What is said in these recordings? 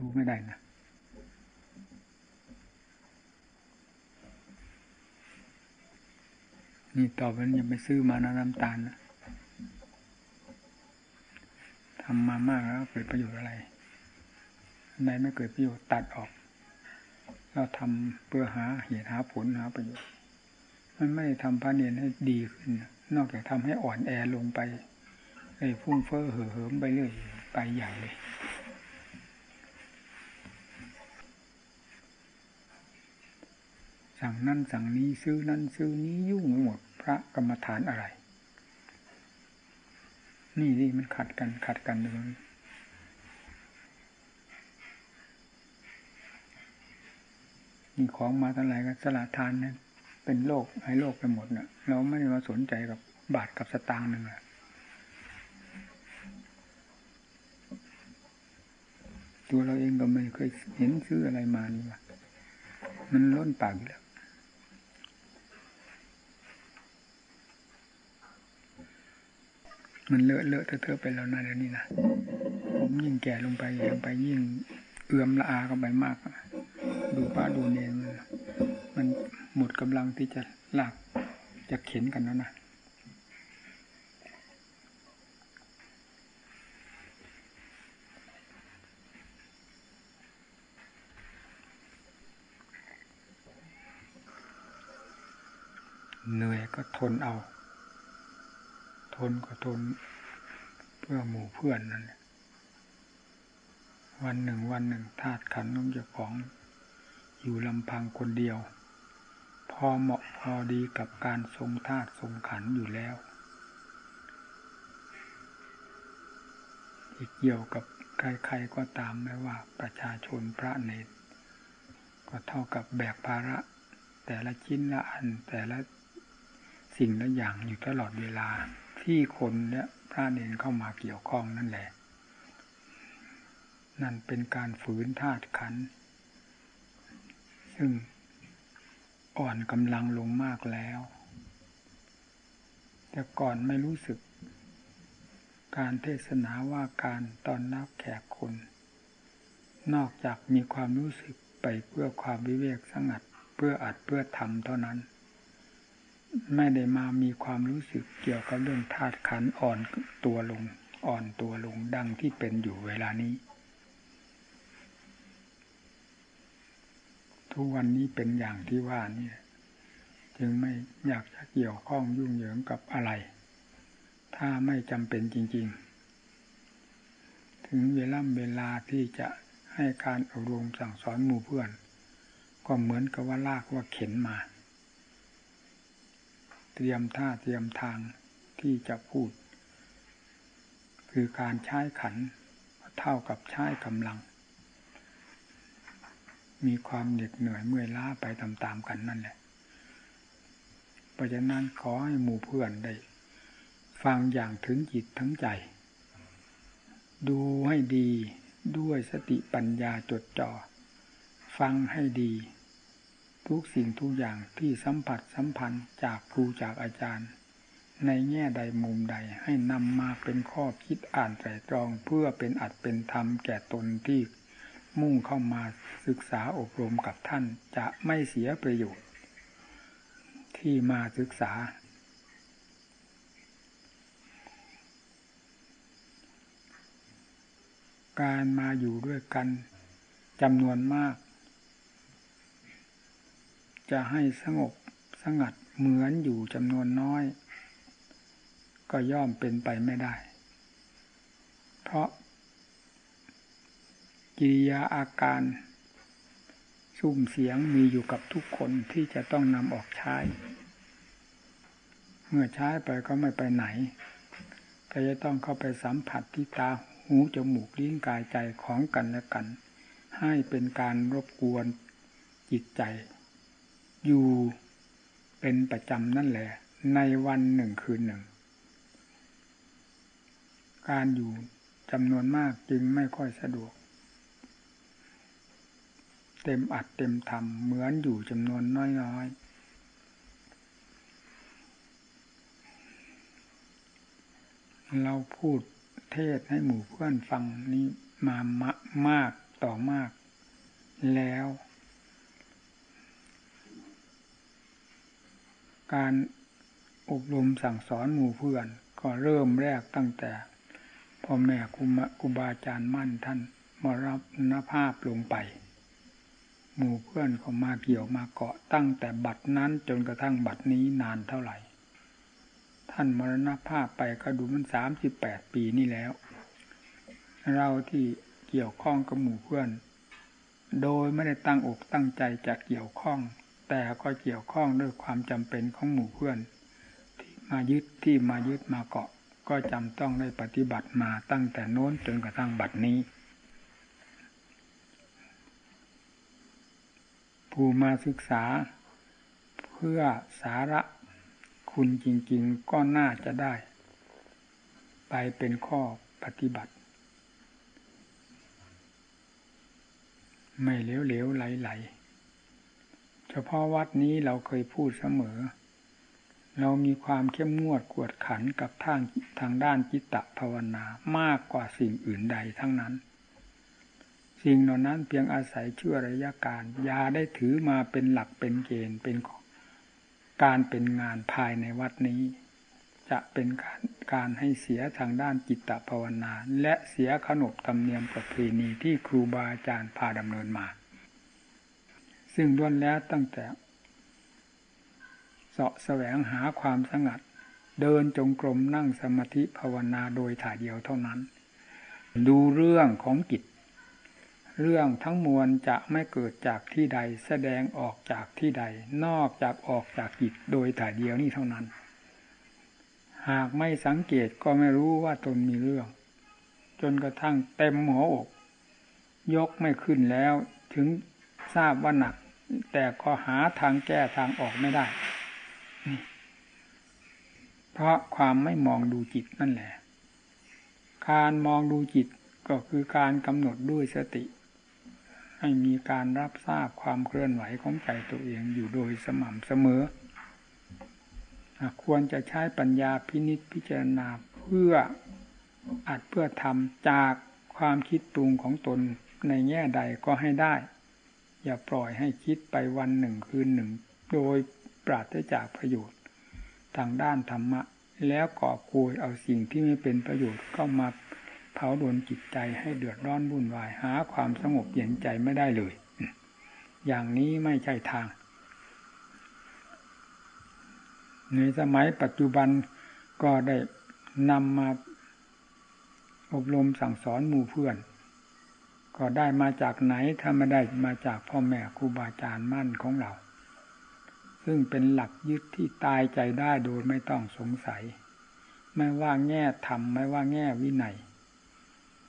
ดูไม่ได้นะนี่ต่อไปนี้ย่าไปซื้อมานะน้ำตาลนะทำมามากแล้วเกิดประโยชน์อะไรในไม่เกิดประโยชน์ตัดออก เราทำเพื่อหาเหตุหาผลหาประโยชน์ มันไม่ได้ทำพระเนียนให้ดีขึ้น นอกจากทำให้อ่อนแอลงไปไอ้พุ่งเฟ้อเห่อเหิมไปเรื่อยไปใหญ่เลย สั่งนั่นสั่งนี้ซื้อนั่นซื้อนี้ยุ่งหมดพระกรรมฐานอะไร นี่นี่มันขัดกันขัดกันเลยมีของมาเท่าไหร่ก็สละทานเนี่ยเป็นโลกให้โลกไปหมดเนะ่ะ เราไม่ได้มาสนใจกับบาทกับสตางค์หนึ่งอะตัวเราเองก็ไม่เคยเห็นซื้ออะไรมานี่ว่ามันล้นปากแล้ว มันเลอะเลอะเทอะไปแล้วนะเดี๋ยวนี้นะผมยิ่งแก่ลงไปลงไปยิ่งเอื่อมละอาเข้าไปมาก ดูป้าดูเนนมันหมดกำลังที่จะลากจะเข็นกันแล้วนะเหนื่อยก็ทนเอา ทนก็ทน เพื่อหมู่เพื่อนนั่นแหละวันหนึ่งวันหนึ่งธาตุขันของเจ้าของอยู่ลำพังคนเดียว พอเหมาะพอดีกับการทรงธาตุทรงขันอยู่แล้ว อีกเกี่ยวกับใครๆก็ตามไม่ว่าประชาชนพระเนรก็เท่ากับแบกภาระ แต่ละชิ้นละอันแต่ละสิ่งละอย่างอยู่ตลอดเวลา ที่คนและพระเนรเข้ามาเกี่ยวข้องนั่นแหละ นั่นเป็นการฝืนธาตุขัน ซึ่งอ่อนกำลังลงมากแล้ว แต่ก่อนไม่รู้สึก การเทศนาว่าการตอนนับแขกคน นอกจากมีความรู้สึกไปเพื่อความวิเวกสงัด เพื่ออัดเพื่อทำเท่านั้น ไม่ได้มามีความรู้สึกเกี่ยวกับเรื่องธาตุขันอ่อนตัวลง อ่อนตัวลงดังที่เป็นอยู่เวลานี้ ทุกวันนี้เป็นอย่างที่ว่านี่จึงไม่อยากจะเกี่ยวข้องยุ่งเหยิงกับอะไร ถ้าไม่จำเป็นจริง ๆ ถึงเวลาเวลาที่จะให้การอบรมสั่งสอนหมู่เพื่อน ก็เหมือนกับว่าลากว่าเข็นมา เตรียมท่าเตรียมทางที่จะพูด คือการใช้ขันเท่ากับใช้กำลัง มีความเหน็ดเหนื่อยเมื่อยล้าไปตามๆกันนั่นแหละเพราะฉะนั้นขอให้หมู่เพื่อนได้ ฟังอย่างถึงจิตทั้งใจ ดูให้ดีด้วยสติปัญญาจดจ่อฟังให้ดี ทุกสิ่งทุกอย่างที่สัมผัสสัมพันธ์จากครูจากอาจารย์ ในแง่ใดมุมใดให้นำมาเป็นข้อคิดอ่านไตรตรองเพื่อเป็นอัดเป็นธรรมแก่ตนที่มุ่งเข้ามาศึกษาอบรมกับท่านจะไม่เสียประโยชน์ ที่มาศึกษา การมาอยู่ด้วยกันจำนวนมาก จะให้สงบสงัดเหมือนอยู่จำนวนน้อย ก็ย่อมเป็นไปไม่ได้ เพราะ กิริยาอาการสุ่มเสียงมีอยู่กับทุกคนที่จะต้องนำออกใช้ เมื่อใช้ไปก็ไม่ไปไหน ก็จะต้องเข้าไปสัมผัสที่ตาหูจมูกลิ้นกายใจของกันและกัน ให้เป็นการรบกวนจิตใจ อยู่เป็นประจำนั่นแหละ ในวันหนึ่งคืนหนึ่ง การอยู่จำนวนมากจึงไม่ค่อยสะดวก เต็มอัดเต็มทำเหมือนอยู่จำนวนน้อยๆเราพูดเทศให้หมู่เพื่อนฟังนี้มามามากต่อมากแล้ว การอบรมสั่งสอนหมู่เพื่อน ก็เริ่มแรกตั้งแต่พ่อแม่ครูครูบาอาจารย์มั่นท่านมรณภาพลงไป หมู่เพื่อนก็มาเกี่ยวมาเกาะตั้งแต่บัดนั้นจนกระทั่งบัดนี้นานเท่าไหร่ ท่านมรณภาพไปก็ดูมันสามสิบแปดปีนี่แล้ว เราที่เกี่ยวข้องกับหมู่เพื่อน โดยไม่ได้ตั้งอกตั้งใจจะเกี่ยวข้อง แต่ก็เกี่ยวข้องด้วยความจำเป็นของหมู่เพื่อน ที่มายึดที่มายึดมาเกาะ ก็จำต้องได้ปฏิบัติมาตั้งแต่โน้นจนกระทั่งบัดนี้ ผู้มาศึกษา เพื่อสาระคุณจริง ๆก็น่าจะได้ ไปเป็นข้อปฏิบัติ ไม่เหลวๆไหลๆ เฉพาะวัดนี้เราเคยพูดเสมอ เรามีความเข้มงวดกวดขันกับทางทางด้านจิตตภาวนามากกว่าสิ่งอื่นใดทั้งนั้น สิ่งเหล่านั้นเพียงอาศัยชั่วระยะการยาได้ถือมาเป็นหลักเป็นเกณฑ์เป็นการเป็นงานภายในวัดนี้ จะเป็นการการให้เสียทางด้านจิตตภาวนา และเสียขนบธรรมเนียมประเพณีที่ครูบาอาจารย์พาดำเนินมา ซึ่งล้วนแล้วตั้งแต่เสาะแสวงหาความสงัด เดินจงกรมนั่งสมาธิภาวนาโดยถ่ายเดียวเท่านั้น ดูเรื่องของจิตเรื่องทั้งมวลจะไม่เกิดจากที่ใดแสดงออกจากที่ใด นอกจากออกจากจิตโดยถ่ายเดียวนี้เท่านั้น หากไม่สังเกตก็ไม่รู้ว่าตนมีเรื่อง จนกระทั่งเต็มหัวอก ยกไม่ขึ้นแล้วถึงทราบว่าหนัก แต่ก็หาทางแก้ทางออกไม่ได้ เพราะความไม่มองดูจิตนั่นแหละ การมองดูจิตก็คือการกำหนดด้วยสติ ให้มีการรับทราบความเคลื่อนไหวของใจตัวเองอยู่โดยสม่ำเสมอ ควรจะใช้ปัญญาพินิจพิจารณาเพื่ออัดเพื่อทำจากความคิดปรุงของตนในแง่ใดก็ให้ได้ อย่าปล่อยให้คิดไปวันหนึ่งคืนหนึ่ง โดยปราศจากประโยชน์ ทางด้านธรรมะ แล้วก่อกวยเอาสิ่งที่ไม่เป็นประโยชน์เข้ามาเผาโดนจิตใจให้เดือดร้อนวุ่นวายหาความสงบเย็นใจไม่ได้เลย อย่างนี้ไม่ใช่ทาง ในสมัยปัจจุบันก็ได้นำมาอบรมสั่งสอนหมู่เพื่อน ก็ได้มาจากไหนถ้าไม่ได้มาจากพ่อแม่ครูบาอาจารย์มั่นของเรา ซึ่งเป็นหลักยึดที่ตายใจได้โดยไม่ต้องสงสัย ไม่ว่าแง่ธรรมไม่ว่าแง่วินัย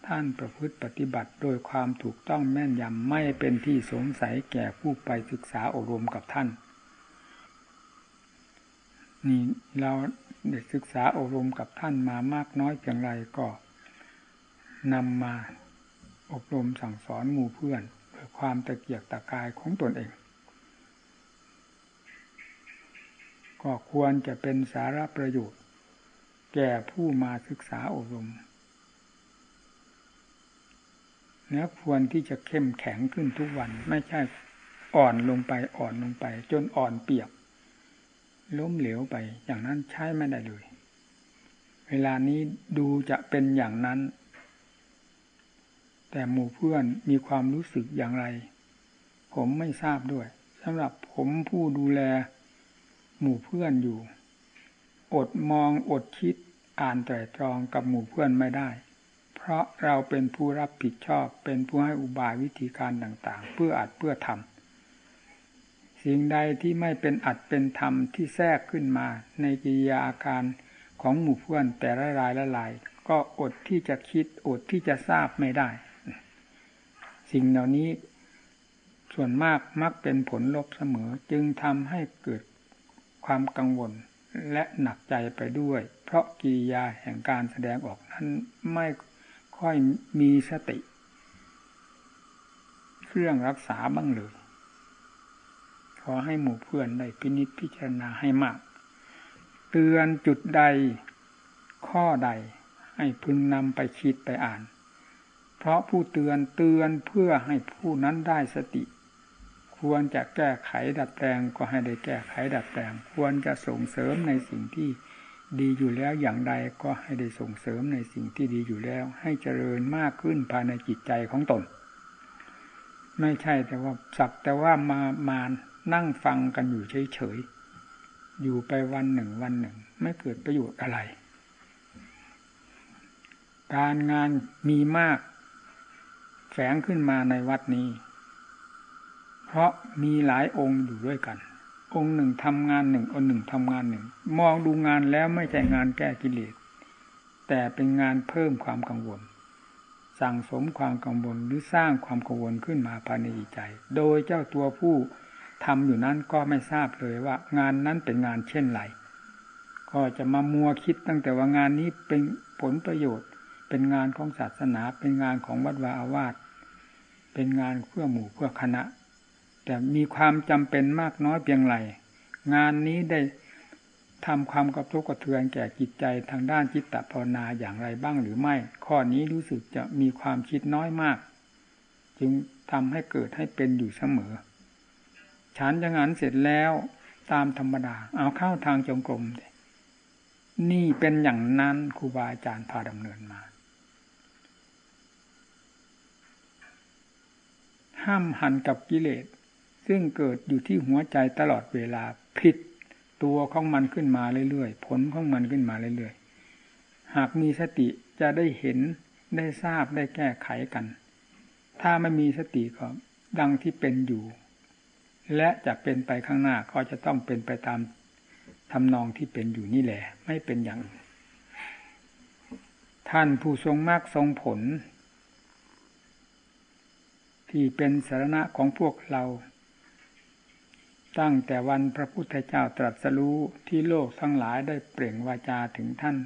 ท่านประพฤติปฏิบัติโดยความถูกต้องแม่นยำไม่เป็นที่สงสัยแก่ผู้ไปศึกษาอบรมกับท่าน นี่เราได้ศึกษาอบรมกับท่านมามากน้อยเพียงไรก็นำมา อบรมสั่งสอนหมู่เพื่อนเพื่อความตะเกียกตะกายของตนเอง ก็ควรจะเป็นสาระประโยชน์ แก่ผู้มาศึกษาอบรมและควรที่จะเข้มแข็งขึ้นทุกวันไม่ใช่อ่อนลงไปอ่อนลงไป จนอ่อนเปียก ล้มเหลวไปอย่างนั้นใช้ไม่ได้เลย เวลานี้ดูจะเป็นอย่างนั้น แต่หมู่เพื่อนมีความรู้สึกอย่างไร ผมไม่ทราบด้วยสำหรับผมผู้ดูแล หมู่เพื่อนอยู่ อดมองอดคิดอ่านแต่ตรองกับหมู่เพื่อนไม่ได้ เพราะเราเป็นผู้รับผิดชอบเป็นผู้ให้อุบายวิธีการต่างๆ เพื่ออัดเพื่อทำสิ่งใดที่ไม่เป็นอัดเป็นธรรมที่แทรกขึ้นมา ในกิริยาอาการของหมู่เพื่อนแต่ละรายละลาย ก็อดที่จะคิดอดที่จะทราบไม่ได้ สิ่งเหล่านี้ส่วนมากมักเป็นผลลบเสมอ จึงทำให้เกิดความกังวลและหนักใจไปด้วย เพราะกิริยาแห่งการแสดงออกนั้นไม่ค่อยมีสติ เครื่องรักษาบ้างเลยขอให้หมู่เพื่อนได้พินิจพิจารณาให้มาก เตือนจุดใดข้อใดให้พึงนำไปคิดไปอ่าน พราะผู้เตือนเตือนเพื่อให้ผู้นั้นได้สติ ควรจะแก้ไขดัดแปลงก็ให้ได้แก้ไขดัดแปลง ควรจะส่งเสริมในสิ่งที่ดีอยู่แล้วอย่างใดก็ให้ได้ส่งเสริมในสิ่งที่ดีอยู่แล้ว ให้เจริญมากขึ้นภายในจิตใจของตน ไม่ใช่แต่ว่าสักแต่ว่ามามานั่งฟังกันอยู่เฉยๆอยู่ไปวันหนึ่งวันหนึ่ง ไม่เกิดประโยชน์อะไร การงานมีมาก แฝงขึ้นมาในวัดนี้ เพราะมีหลายองค์อยู่ด้วยกัน องค์หนึ่งทำงานหนึ่งองค์หนึ่งทำงานหนึ่ง มองดูงานแล้วไม่ใช่งานแก้กิเลสแต่เป็นงานเพิ่มความกังวล สั่งสมความกังวลหรือสร้างความกังวลขึ้นมาภายในใจ โดยเจ้าตัวผู้ทำอยู่นั้นก็ไม่ทราบเลยว่า งานนั้นเป็นงานเช่นไร ก็จะมามัวคิดตั้งแต่ว่างานนี้เป็นผลประโยชน์ เป็นงานของศาสนา เป็นงานของวัดวาอาวาส เป็นงานเพื่อหมู่เพื่อคณะ แต่มีความจำเป็นมากน้อยเพียงไรงานนี้ได้ทำความกระทบกระเทือนแก่จิตใจทางด้านจิตตภาวนาอย่างไรบ้างหรือไม่ ข้อนี้รู้สึกจะมีความคิดน้อยมาก จึงทำให้เกิดให้เป็นอยู่เสมอ ฉันจะงานเสร็จแล้วตามธรรมดา เอาเข้าทางจงกรมนี่เป็นอย่างนั้นครูบาอาจารย์พาดำเนินมา ห้ามหันกับกิเลส ซึ่งเกิดอยู่ที่หัวใจตลอดเวลาผิดตัวของมันขึ้นมาเรื่อยๆ ผลของมันขึ้นมาเรื่อยๆ หากมีสติจะได้เห็นได้ทราบได้แก้ไขกัน ถ้าไม่มีสติก็ดังที่เป็นอยู่ และจะเป็นไปข้างหน้าก็จะต้องเป็นไปตามทำนองที่เป็นอยู่นี่แหละ ไม่เป็นอย่าง ท่านผู้ทรงมากทรงผล ที่เป็นสาระของพวกเรา ตั้งแต่วันพระพุทธเจ้าตรัสรู้ที่โลกทั้งหลายได้เปล่งวาจาถึงท่าน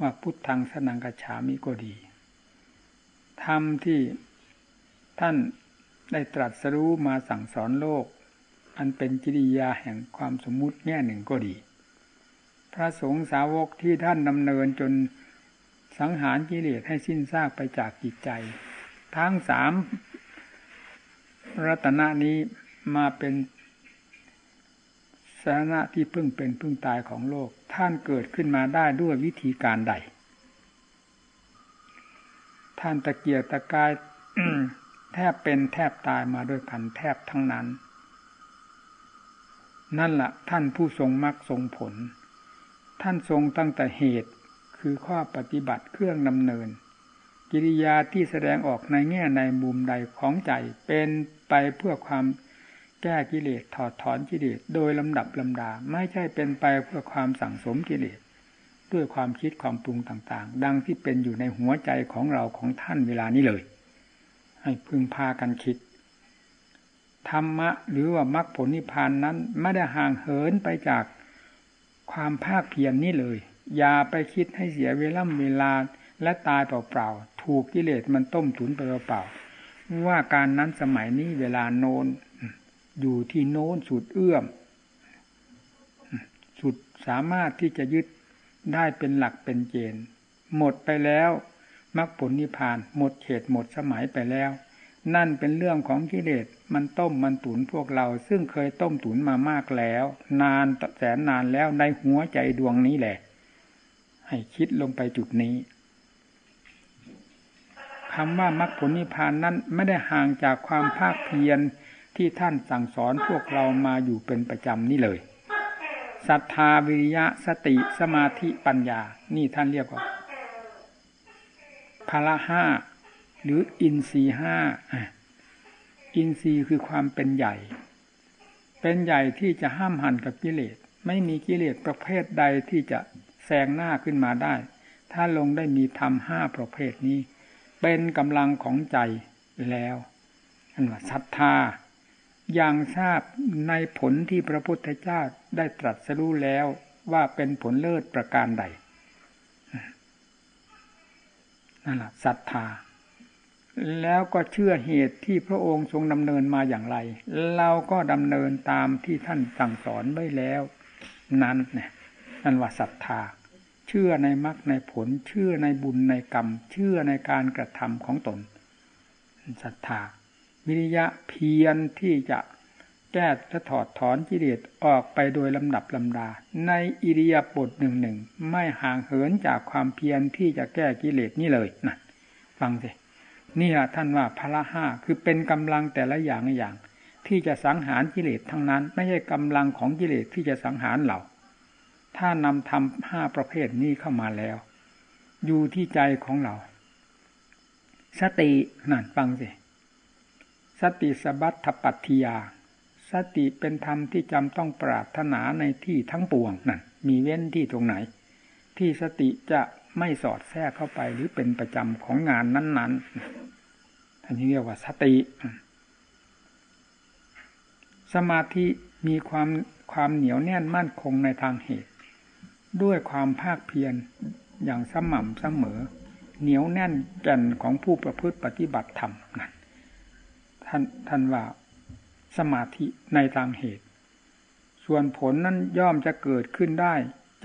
ว่าพุทธังสนังกฉามิก็ดีธรรมที่ท่านได้ตรัสรู้มาสั่งสอนโลก อันเป็นจิริยาแห่งความสมมุติแง่หนึ่งก็ดี พระสงฆ์สาวกที่ท่านดำเนินจนสังหารกิเลสให้สิ้นซากไปจากจิตใจ ทั้งสาม รัตนะนี้มาเป็นสาระที่พึ่งเป็นพึ่งตายของโลก ท่านเกิดขึ้นมาได้ด้วยวิธีการใด ท่านตะเกียกตะกายแทบเป็นแทบตายมาด้วยกันแทบทั้งนั้น นั่นละ่ะ ท่านผู้ทรงมรรคทรงผล ท่านทรงตั้งแต่เหตุคือข้อปฏิบัติเครื่องดำเนิน กิริยาที่แสดงออกในแง่ในมุมใดของใจเป็น ไปเพื่อความแก้กิเลสถอดถอนกิเลสโดยลำดับลำดา ไม่ใช่เป็นไปเพื่อความสั่งสมกิเลสด้วยความคิดความปรุงต่างๆ ดังที่เป็นอยู่ในหัวใจของเราของท่านเวลานี้เลย ให้พึงพากันคิด ธรรมะหรือว่ามรรคผลนิพพานนั้นไม่ได้ห่างเหินไปจากความภาคเพียรนนี้เลย อย่าไปคิดให้เสียเวลาเวลาและตายเปล่าๆ ถูกกิเลสมันต้มตุนไปเปล่าๆ ว่าการนั้นสมัยนี้เวลาโน้น อยู่ที่โน้นสุดเอื้อม สุดสามารถที่จะยึดได้เป็นหลักเป็นเกณฑ์หมดไปแล้วมรรคผลนิพพาน หมดเขตหมดสมัยไปแล้ว นั่นเป็นเรื่องของกิเลสมันต้มมันตุนพวกเรา ซึ่งเคยต้มตุนมามากแล้ว นานแสนนานแล้วในหัวใจดวงนี้แหละ ให้คิดลงไปจุดนี้ คำว่ามรรคผลนิพพานนั้นไม่ได้ห่างจากความภาคเพียรที่ท่านสั่งสอนพวกเรามาอยู่เป็นประจำนี่เลยศรัทธาวิริยะสติสมาธิปัญญา นี่ท่านเรียกว่าพละห้าหรืออินทรีห้าอินทรีคือความเป็นใหญ่ เป็นใหญ่ที่จะห้ามหันกับกิเลส ไม่มีกิเลสประเภทใดที่จะแซงหน้าขึ้นมาได้ ถ้าลงได้มีธรรมห้าประเภทนี้ เป็นกำลังของใจแล้วอันว่าศรัทธาอย่างทราบในผลที่พระพุทธเจ้าได้ตรัสรู้แล้วว่าเป็นผลเลิศประการใดนั่นแหละศรัทธา แล้วก็เชื่อเหตุที่พระองค์ทรงดำเนินมาอย่างไร เราก็ดำเนินตามที่ท่านสั่งสอนไว้แล้ว นั้นเนี่ยนั่นว่าศรัทธา ชื่อในมรรคในผล เชื่อในบุญในกรรม เชื่อในการกระทำของตนศรัทธาวิริยะเพียรที่จะแก้และถอดถอนกิเลสออกไปโดยลำดับลำดา ในอิริยาบถหนึ่งหนึ่งไม่ห่างเหินจากความเพียรที่จะแก้กิเลสนี่เลยนะฟังสินี่แหละท่านว่าพละห้าคือเป็นกำลังแต่ละอย่างอย่าง ที่จะสังหารกิเลสทั้งนั้น ไม่ใช่กำลังของกิเลสที่จะสังหารเรา ถ้านำทำห้าประเภทนี้เข้ามาแล้ว อยู่ที่ใจของเรา สตินั่นฟังสิสติสบัตถปัตติยา สติเป็นธรรมที่จำต้องปรารถนาในที่ทั้งปวงนั่นมีเว้นที่ตรงไหน ที่สติจะไม่สอดแทรกเข้าไปหรือเป็นประจำของงานนั้นๆท่านเรียกว่าสติ สมาธิมีความความเหนียวแน่นมั่นคงในทางเหตุ ด้วยความภาคเพียรอย่างสม่ำเสมอ เหนียวแน่นแก่นของผู้ประพฤติปฏิบัติธรรมนั่นท่านท่านว่าสมาธิในทางเหตุ ส่วนผลนั้นย่อมจะเกิดขึ้นได้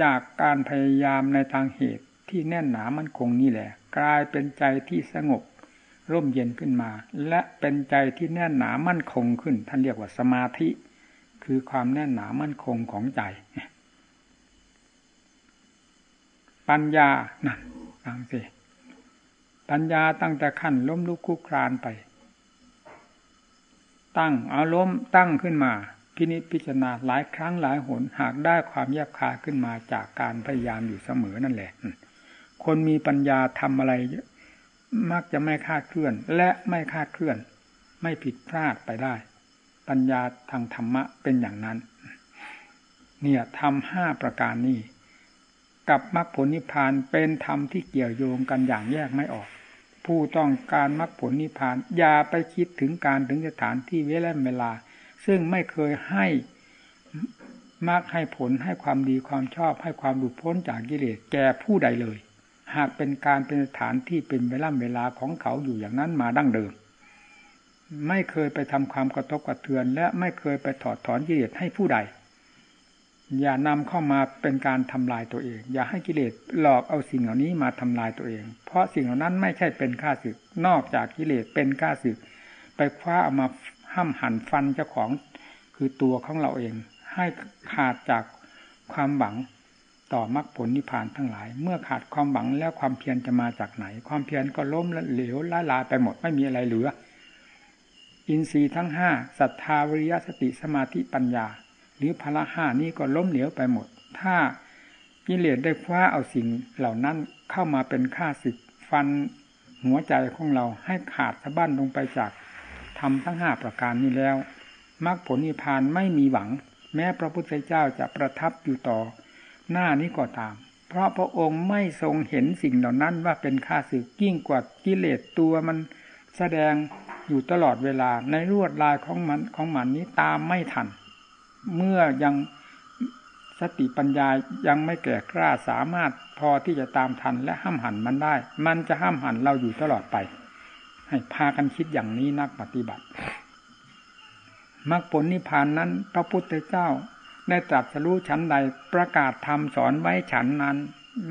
จากการพยายามในทางเหตุที่แน่นหนามั่นคงนี่แหละ กลายเป็นใจที่สงบ ร่มเย็นขึ้นมา และเป็นใจที่แน่นหนามั่นคงขึ้น ท่านเรียกว่าสมาธิ คือความแน่นหนามั่นคงของใจ ปัญญานั่นฟังสิปัญญาตั้งแต่ขั้นล้มลุกคุกครานไป ตั้งเอาล้มตั้งขึ้นมา พินิจพิจารณาหลายครั้งหลายหนหากได้ความแยบคายขึ้นมาจากการพยายามอยู่เสมอนั่นแหละ คนมีปัญญาทำอะไรมักจะไม่คาดเคลื่อน และไม่คาดเคลื่อน ไม่ผิดพลาดไปได้ ปัญญาทางธรรมะเป็นอย่างนั้น เนี่ยทำห้าประการนี้ กับมรรคผลนิพพานเป็นธรรมที่เกี่ยวโยงกันอย่างแยกไม่ออก ผู้ต้องการมรรคผลนิพพานอย่าไปคิดถึงการถึงสถานที่เวลาเวลา ซึ่งไม่เคยให้มรรคให้ผลให้ความดีความชอบให้ความหลุดพ้นจากกิเลสแก่ผู้ใดเลย หากเป็นการเป็นสถานที่เป็นเวลาเวลาของเขาอยู่อย่างนั้นมาดั้งเดิม ไม่เคยไปทำความกระทบกระเทือน และไม่เคยไปถอดถอนกิเลสให้ผู้ใด อย่านำเข้ามาเป็นการทำลายตัวเอง อย่าให้กิเลสหลอกเอาสิ่งเหล่านี้มาทำลายตัวเอง เพราะสิ่งเหล่านั้นไม่ใช่เป็นข้าศึก นอกจากกิเลสเป็นข้าศึก ไปคว้าเอามาห้ามหันฟันเจ้าของคือตัวของเราเอง ให้ขาดจากความหวังต่อมรรคผลนิพพานทั้งหลาย เมื่อขาดความหวังแล้วความเพียรจะมาจากไหน ความเพียรก็ล้มและเหลวละลาไปหมดไม่มีอะไรเหลือ อินทรีย์ทั้งห้าศรัทธาวิริยะสติสมาธิปัญญา หรือพละห้านี้ก็ล้มเหลวไปหมด ถ้ากิเลสได้คว้าเอาสิ่งเหล่านั้นเข้ามาเป็นข้าศึกฟันหัวใจของเราให้ขาดสะบั้นลงไปจากทำทั้งห้าประการนี้แล้วมรรคผลนิพพานไม่มีหวัง แม้พระพุทธเจ้าจะประทับอยู่ต่อ หน้านี้ก็ตาม เพราะพระองค์ไม่ทรงเห็นสิ่งเหล่านั้นว่าเป็นค่าสึกยิ่งกว่ากิเลสตัวมันแสดงอยู่ตลอดเวลาในรวดลายของมันของมันนี้ตามไม่ทัน เมื่อยังสติปัญญายังไม่แก่กล้าสามารถพอที่จะตามทันและห้ามหันมันได้ มันจะห้ามหันเราอยู่ตลอดไป ให้พากันคิดอย่างนี้นักปฏิบัติมรรคผลนิพพานนั้น พระพุทธเจ้าได้ตรัสรู้ชั้นใดประกาศธรรมสอนไว้ฉันนั้น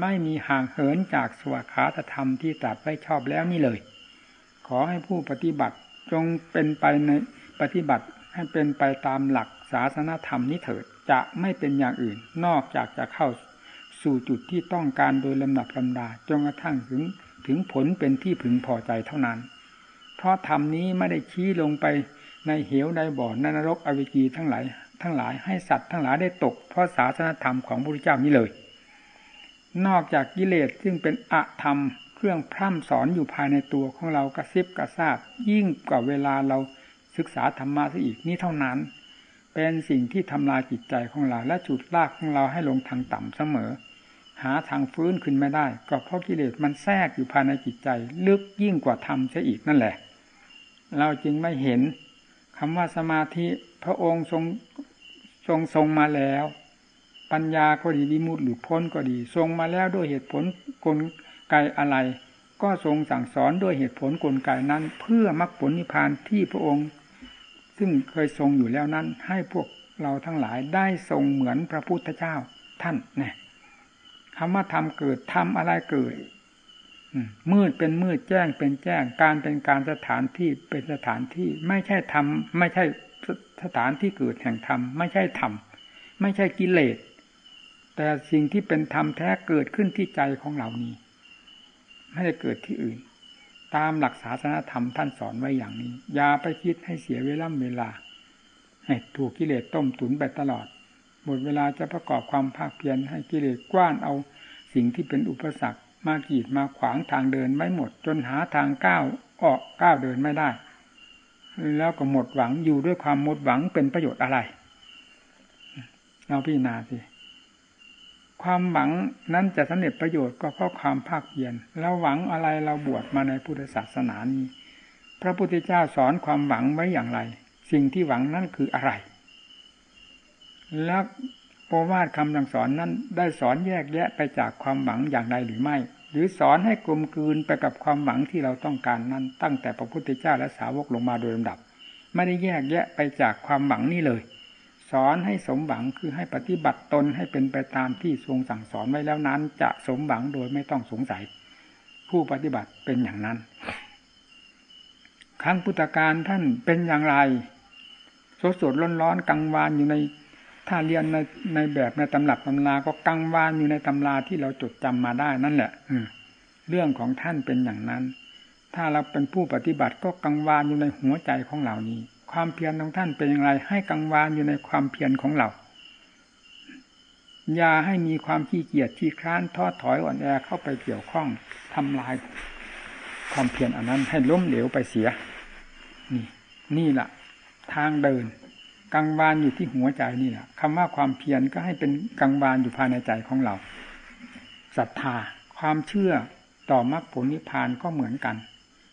ไม่มีห่างเหินจากสวขาตธรรมที่ตรัสไว้ชอบแล้วนี่เลย ขอให้ผู้ปฏิบัติจงเป็นไปในปฏิบัติให้เป็นไปตามหลัก ศาสนธรรมนี้เถิดจะไม่เป็นอย่างอื่น นอกจากจะเข้าสู่จุดที่ต้องการโดยลำดับลำดาจนกระทั่งถึงถึงผลเป็นที่พึงพอใจเท่านั้น เพราะธรรมนี้ไม่ได้ชี้ลงไปในเหวในบ่อนนรกอวิจีทั้งหลาย ทั้งหลายให้สัตว์ทั้งหลายได้ตก เพราะศาสนธรรมของพระพุทธเจ้านี้เลย นอกจากกิเลสซึ่งเป็นอะธรรมเครื่องพร่ำสอนอยู่ภายในตัวของเรากระซิบกระซาบยิ่งกว่าเวลาเราศึกษาธรรมะซะอีกนี้เท่านั้น เป็นสิ่งที่ทำลายจิตใจของเรา และจุดลากของเราให้ลงทางต่ำเสมอ หาทางฟื้นขึ้นไม่ได้ ก็เพราะกิเลสมันแทรกอยู่ภายในจิตใจ ลึกยิ่งกว่าธรรมซะอีกนั่นแหละ เราจึงไม่เห็นคำว่าสมาธิพระองค์ทรงทรงทรงมาแล้ว ปัญญาก็ดีวิมุตติหรือพ้นก็ดี ทรงมาแล้วด้วยเหตุผลกลไกอะไร ก็ทรงสั่งสอนด้วยเหตุผลกลไกนั้น เพื่อมรรคผลนิพพานที่พระองค์ ซึ่งเคยทรงอยู่แล้วนั้น ให้พวกเราทั้งหลายได้ทรงเหมือนพระพุทธเจ้าท่านเนี่ยคำว่าทำเกิดทำอะไรเกิดมืดเป็นมืดแจ้งเป็นแจ้ง การเป็นการสถานที่เป็นสถานที่ ไม่ใช่ธรรมไม่ใช่สถานที่เกิดแห่งธรรมไม่ใช่ธรรมไม่ใช่กิเลสแต่สิ่งที่เป็นธรรมแท้เกิดขึ้นที่ใจของเหล่านี้ ไม่ได้เกิดที่อื่น ตามหลักศาสนธรรมท่านสอนไว้อย่างนี้ อย่าไปคิดให้เสียเวลาเวลา ให้ถูกกิเลสต้มตุนไปตลอด หมดเวลาจะประกอบความภาคเพียรให้กิเลสกว้านเอาสิ่งที่เป็นอุปสรรคมากีดมาขวางทางเดินไม่หมด จนหาทางก้าวออกก้าวเดินไม่ได้ แล้วก็หมดหวังอยู่ด้วยความหมดหวังเป็นประโยชน์อะไร เราพิจารณาสิ ความหวังนั้นจะสำเร็จประโยชน์ก็เพราะความภาคเพียรเราหวังอะไรเราบวชมาในพุทธศาสนานี้ พระพุทธเจ้าสอนความหวังไว้อย่างไร สิ่งที่หวังนั่นคืออะไรแล้วโอวาทคำสั่งสอนนั้นได้สอนแยกแยะไปจากความหวังอย่างใดหรือไม่ หรือสอนให้กลมกลืนไปกับความหวังที่เราต้องการนั้น ตั้งแต่พระพุทธเจ้าและสาวกลงมาโดยลำดับ ไม่ได้แยกแยะไปจากความหวังนี่เลย สอนให้สมหวังคือให้ปฏิบัติตนให้เป็นไปตามที่ทรงสั่งสอนไว้แล้วนั้น จะสมหวังโดยไม่ต้องสงสัย ผู้ปฏิบัติเป็นอย่างนั้น ครั้งพุทธการท่านเป็นอย่างไร สดสดร้อนร้อนกังวานอยู่ในถ้าเรียนในในแบบในตำรับตำราก็กังวานอยู่ในตำราที่เราจดจำมาได้นั่นแหละเรื่องของท่านเป็นอย่างนั้น ถ้าเราเป็นผู้ปฏิบัติก็กังวานอยู่ในหัวใจของเหล่านี้ ความเพียรของท่านเป็นอย่างไร ให้กังวานอยู่ในความเพียรของเรา อย่าให้มีความขี้เกียจขี้คร้านทอดถอยอ่อนแอเข้าไปเกี่ยวข้องทำลายความเพียรอันนั้นให้ล้มเหลวไปเสีย นี่ นี่แหละทางเดิน กังวานอยู่ที่หัวใจนี่แหละคำว่าความเพียรก็ให้เป็นกังวานอยู่ภายในใจของเราศรัทธาความเชื่อต่อมรรคผลนิพพานก็เหมือนกัน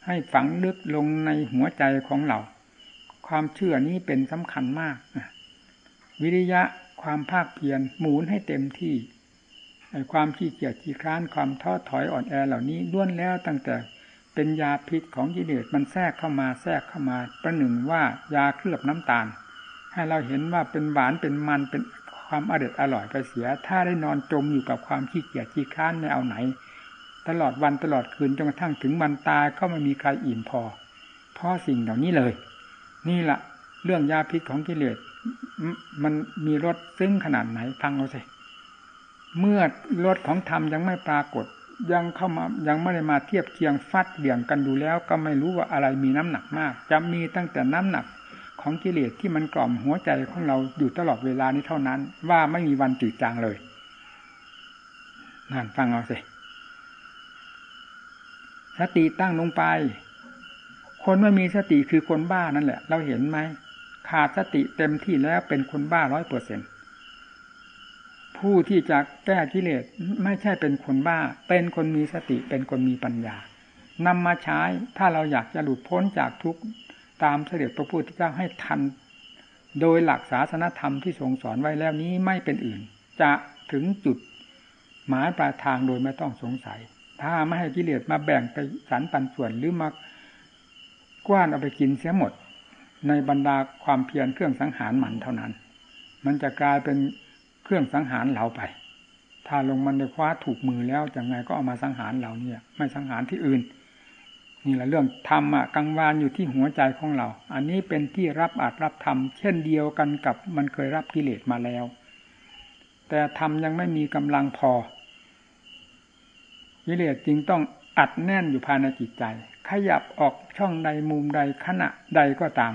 ให้ฝังลึกลงในหัวใจของเรา ความเชื่อนี้เป็นสำคัญมาก วิริยะความภาคเพียรหมุนให้เต็มที่ความขี้เกียจขี้คร้านความท้อถอยอ่อนแอเหล่านี้ล้วนแล้วตั้งแต่เป็นยาพิษของกิเลสมันแทรกเข้ามาแทรกเข้ามาประหนึ่งว่ายาเคลือบน้ำตาล ให้เราเห็นว่าเป็นหวานเป็นมันเป็นความอร่อยอร่อยไปเสีย ถ้าได้นอนจมอยู่กับความขี้เกียจขี้คร้านไม่เอาไหน ตลอดวันตลอดคืนจนกระทั่งถึงวันตายก็ไม่มีใครอิ่มพอเพราะสิ่งเหล่านี้เลย นี่แหละเรื่องยาพิษของกิเลสมันมีรสซึ้งขนาดไหนฟังเอาสิเมื่อรสของธรรมยังไม่ปรากฏ ยังเข้ามายังไม่ได้มาเทียบเคียงฟัดเบี่ยงกันดูแล้ว ก็ไม่รู้ว่าอะไรมีน้ำหนักมาก จะมีตั้งแต่น้ำหนักของกิเลสที่มันกล่อมหัวใจของเราอยู่ตลอดเวลานี้เท่านั้น ว่าไม่มีวันจืดจางเลยนั่นฟังเอาสิสติตั้งลงไป คนไม่มีสติคือคนบ้านั่นแหละ เราเห็นไหม ขาดสติเต็มที่แล้วเป็นคนบ้าร้อยเปอร์เซ็นผู้ที่จะแก้กิเลสไม่ใช่เป็นคนบ้า เป็นคนมีสติเป็นคนมีปัญญานำมาใช้ถ้าเราอยากจะหลุดพ้นจากทุกตามเสด็จพระพุทธเจ้าให้ทัน โดยหลักศาสนธรรมที่ทรงสอนไว้แล้วนี้ไม่เป็นอื่น จะถึงจุดหมายปลายทางโดยไม่ต้องสงสัย ถ้าไม่ให้กิเลสมาแบ่งไปสรรปันส่วนหรือมา กว้านเอาไปกินเสียหมด ในบรรดาความเพียรเครื่องสังหารหมันเท่านั้น มันจะกลายเป็นเครื่องสังหารเราไป ถ้าลงมันในคว้าถูกมือแล้วจะไงก็เอามาสังหารเราเนี่ย ไม่สังหารที่อื่น นี่แหละเรื่องธรรมอะกังวานอยู่ที่หัวใจของเรา อันนี้เป็นที่รับอาจรับธรรมเช่นเดียวกันกับมันเคยรับกิเลสมาแล้ว แต่ธรรมยังไม่มีกำลังพอกิเลสจึงต้องอัดแน่นอยู่ภายในจิตใจ ขยับออกช่องใดมุมใดขณะใดก็ตาม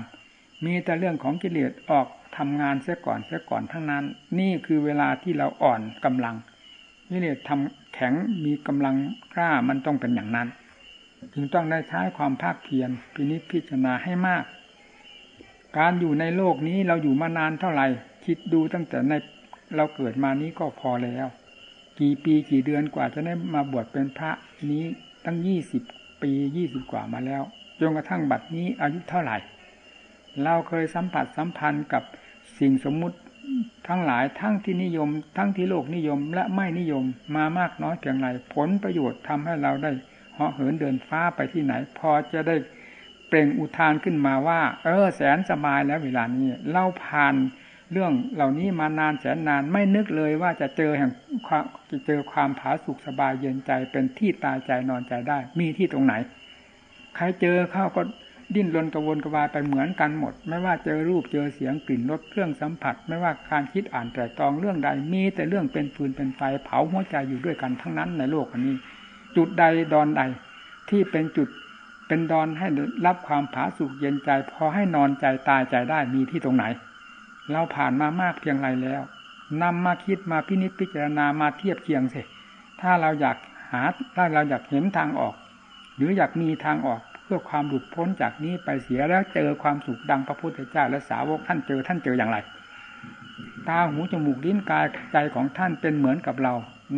มีแต่เรื่องของกิเลสออกทำงานเสียก่อนเสียก่อนทั้งนั้น นี่คือเวลาที่เราอ่อนกำลังกิเลสทำแข็งมีกำลังกล้ามันต้องเป็นอย่างนั้น จึงต้องได้ใช้ความภาคเพียรพินิจพิจารณาให้มาก การอยู่ในโลกนี้เราอยู่มานานเท่าไหร่คิดดูตั้งแต่ในเราเกิดมานี้ก็พอแล้ว กี่ปีกี่เดือนกว่าจะได้มาบวชเป็นพระนี้ตั้งยี่สิบ ปียี่สิบกว่ามาแล้วจนกระทั่งบัดนี้อายุเท่าไหร่ เราเคยสัมผัสสัมพันธ์กับสิ่งสมมุติทั้งหลายทั้งที่นิยม ทั้งที่โลกนิยมและไม่นิยมมามากน้อยเพียงไรผลประโยชน์ทำให้เราได้เหาะเหินเดินฟ้าไปที่ไหน พอจะได้เปล่งอุทานขึ้นมาว่า เออแสนสบายแล้วเวลานี้เราผ่าน เรื่องเหล่านี้มานานแสนนานไม่นึกเลยว่าจะเจอแห่งความจะเจอความผาสุกสบายเย็นใจเป็นที่ตายใจนอนใจได้ มีที่ตรงไหน ใครเจอเข้าก็ดิ้นรนกระวนกระวายไปเหมือนกันหมด ไม่ว่าเจอรูปเจอเสียงกลิ่นรสเครื่องสัมผัส ไม่ว่าการคิดอ่านแต่ตองเรื่องใดมีแต่เรื่องเป็นฟืนเป็นไฟเผาหัวใจอยู่ด้วยกันทั้งนั้นในโลกนนี้ จุดใดดอนใดที่เป็นจุดเป็นดอนให้รับความผาสุกเย็นใจ พอให้นอนใจตายใจได้มีที่ตรงไหน เราผ่านมามากเพียงไรแล้วนำมาคิดมาพินิจพิจารณามาเทียบเคียงสิถ้าเราอยากหาถ้าเราอยากเห็นทางออก หรืออยากมีทางออกเพื่อความหลุดพ้นจากนี้ไปเสียแล้วเจอความสุขดังพระพุทธเจ้าและสาวกท่านเจอท่านเจออย่างไร ตาหูจมูกลิ้นกายใจของท่านเป็นเหมือนกับเรา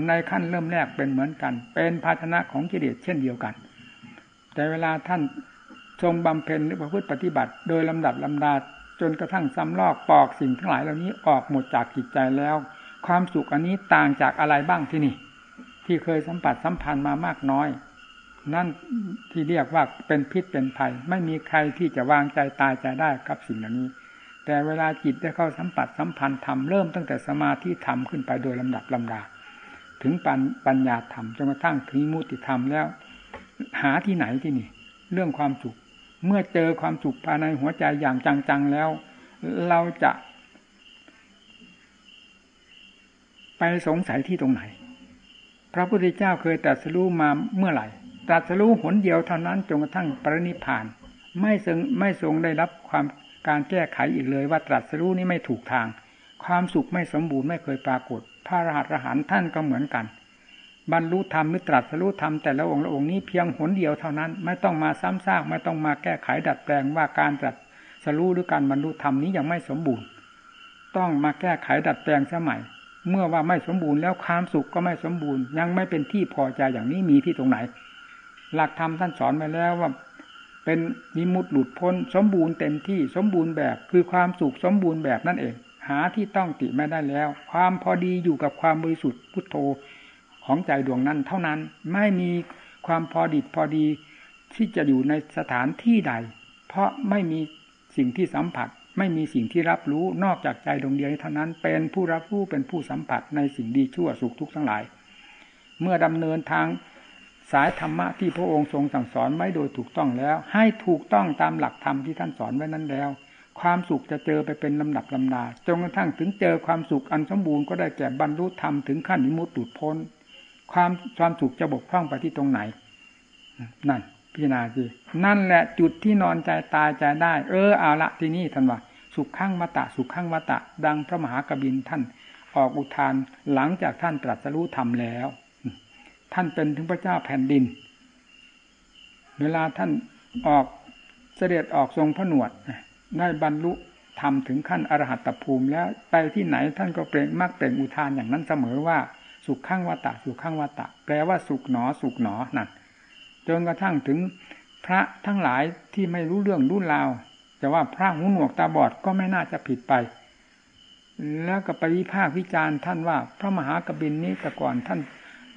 ในขั้นเริ่มแรกเป็นเหมือนกัน เป็นภาชนะของกิเลสเช่นเดียวกัน แต่เวลาท่านทรงบำเพ็ญหรือประพฤติปฏิบัติ โดยลำดับลำดา จนกระทั่งซ้ำลอกปอกสิ่งทั้งหลายเหล่านี้ออกหมดจากจิตใจแล้ว ความสุขอันนี้ต่างจากอะไรบ้างที่นี่ ที่เคยสัมผัสสัมพันธ์มามากน้อย นั่นที่เรียกว่าเป็นพิษเป็นภัย ไม่มีใครที่จะวางใจตายใจได้กับสิ่งเหล่านี้ แต่เวลาจิตได้เข้าสัมผัสสัมพันธ์ธรรมเริ่มตั้งแต่สมาธิธรรมขึ้นไปโดยลำดับลำดา ถึงปัญปัญญาธรรมจนกระทั่งถึงมุติธรรมแล้ว หาที่ไหนที่นี่ เรื่องความสุข เมื่อเจอความสุขภายในหัวใจอย่างจังๆแล้ว เราจะ ไปสงสัยที่ตรงไหน พระพุทธเจ้าเคยตรัสรู้มาเมื่อไหร่ตรัสรู้หนเดียวเท่านั้นจนกระทั่งปรินิพาน ไม่ทรงไม่ทรงได้รับความการแก้ไขอีกเลย ว่าตรัสรู้นี้ไม่ถูกทาง ความสุขไม่สมบูรณ์ไม่เคยปรากฏ พระรหัสรหันท่านก็เหมือนกัน บรรลุธรรมหรือตรัสรู้ธรรมแต่ละองค์ละองค์นี้เพียงหนเดียวเท่านั้น ไม่ต้องมาซ้ำซากไม่ต้องมาแก้ไขดัดแปลงว่าการตรัสรู้หรือการบรรลุธรรมนี้ยังไม่สมบูรณ์ ต้องมาแก้ไขดัดแปลงสมัย เมื่อว่าไม่สมบูรณ์แล้วความสุขก็ไม่สมบูรณ์ ยังไม่เป็นที่พอใจอย่างนี้มีที่ตรงไหน หลักธรรมท่านสอนไว้แล้วว่า เป็นมิมุตหลุดพ้น สมบูรณ์เต็มที่สมบูรณ์แบบคือความสุขสมบูรณ์แบบนั่นเอง หาที่ต้องติไม่ได้แล้ว ความพอดีอยู่กับความบริสุทธิ์พุทโธ ของใจดวงนั้นเท่านั้นไม่มีความพอดิบพอดีที่จะอยู่ในสถานที่ใด เพราะไม่มีสิ่งที่สัมผัส ไม่มีสิ่งที่รับรู้นอกจากใจดวงเดียวเท่านั้น เป็นผู้รับรู้เป็นผู้สัมผัสในสิ่งดีชั่วสุขทุกข์ทั้งหลาย เมื่อดำเนินทางสายธรรมะที่พระองค์ทรงสั่งสอนไว้โดยถูกต้องแล้ว ให้ถูกต้องตามหลักธรรมที่ท่านสอนไว้นั้นแล้ว ความสุขจะเจอไปเป็นลำดับลำดาจนกระทั่งถึงเจอความสุขอันสมบูรณ์ก็ได้แก่บรรลุธรรมถึงขั้นนิมุตติพ้น ความความสุขจะบกพร่องไปที่ตรงไหน นั่น พิจารณาสินั่นแหละจุดที่นอนใจตายใจได้ เออเอาละที่นี่ท่านว่า สุขข้างวัตะ สุขข้างวัตะ ดังพระมหากบินท่าน ออกอุทานหลังจากท่านตรัสรู้ธรรมแล้ว ท่านเป็นถึงพระเจ้าแผ่นดิน เวลาท่านออกเสด็จออกทรงพระหนวดได้บรรลุธรรมถึงขั้นอรหัตภูมิแล้วไปที่ไหนท่านก็เปล่งมักเปล่งอุทานอย่างนั้นเสมอว่า สุขข้างวัตตะสุขข้างวัตตะ แปลว่าสุขหนอสุขหนอนั่นจนกระทั่งถึงพระทั้งหลายที่ไม่รู้เรื่องรู้ราวจะว่าพระหูหนวกตาบอดก็ไม่น่าจะผิดไป แล้วก็ไปวิพากษ์วิจารณ์ท่านว่า พระมหากบินนี้แต่ก่อนท่าน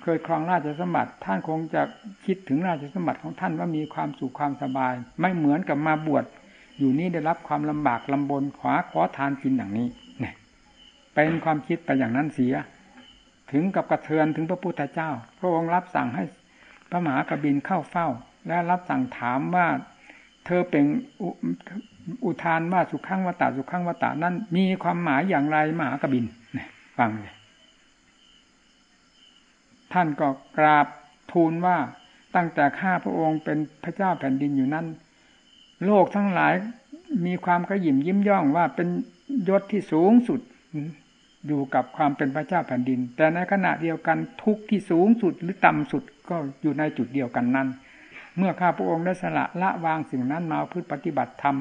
เคยครองราชสมบัติ ท่านคงจะคิดถึงราชสมบัติของท่านว่ามีความสุขความสบาย ไม่เหมือนกับมาบวชอยู่นี่ได้รับความลำบากลำบนขวาขอทานกินอย่างนี้เนี่ยเป็นความคิดไปอย่างนั้นเสีย ถึงกับกระเทือนถึงพระพุทธเจ้า พระองค์รับสั่งให้พระมหากบินเข้าเฝ้า และรับสั่งถามว่าเธอเป็นอุทานว่าสุขังวตาสุขังวตานั้นมีความหมายอย่างไรมหากบินฟังเลยท่านก็กราบทูลว่าตั้งแต่ข้าพระองค์เป็นพระเจ้าแผ่นดินอยู่นั้น โลกทั้งหลายมีความกระยิมยิ้มย่องว่าเป็นยศที่สูงสุด อยู่กับความเป็นพระเจ้าแผ่นดิน แต่ในขณะเดียวกันทุกที่สูงสุดหรือต่ำสุดก็อยู่ในจุดเดียวกันนั้น เมื่อข้าพระองค์ได้สละละวางสิ่งนั้นมาพึ่ปฏิบัติธรรม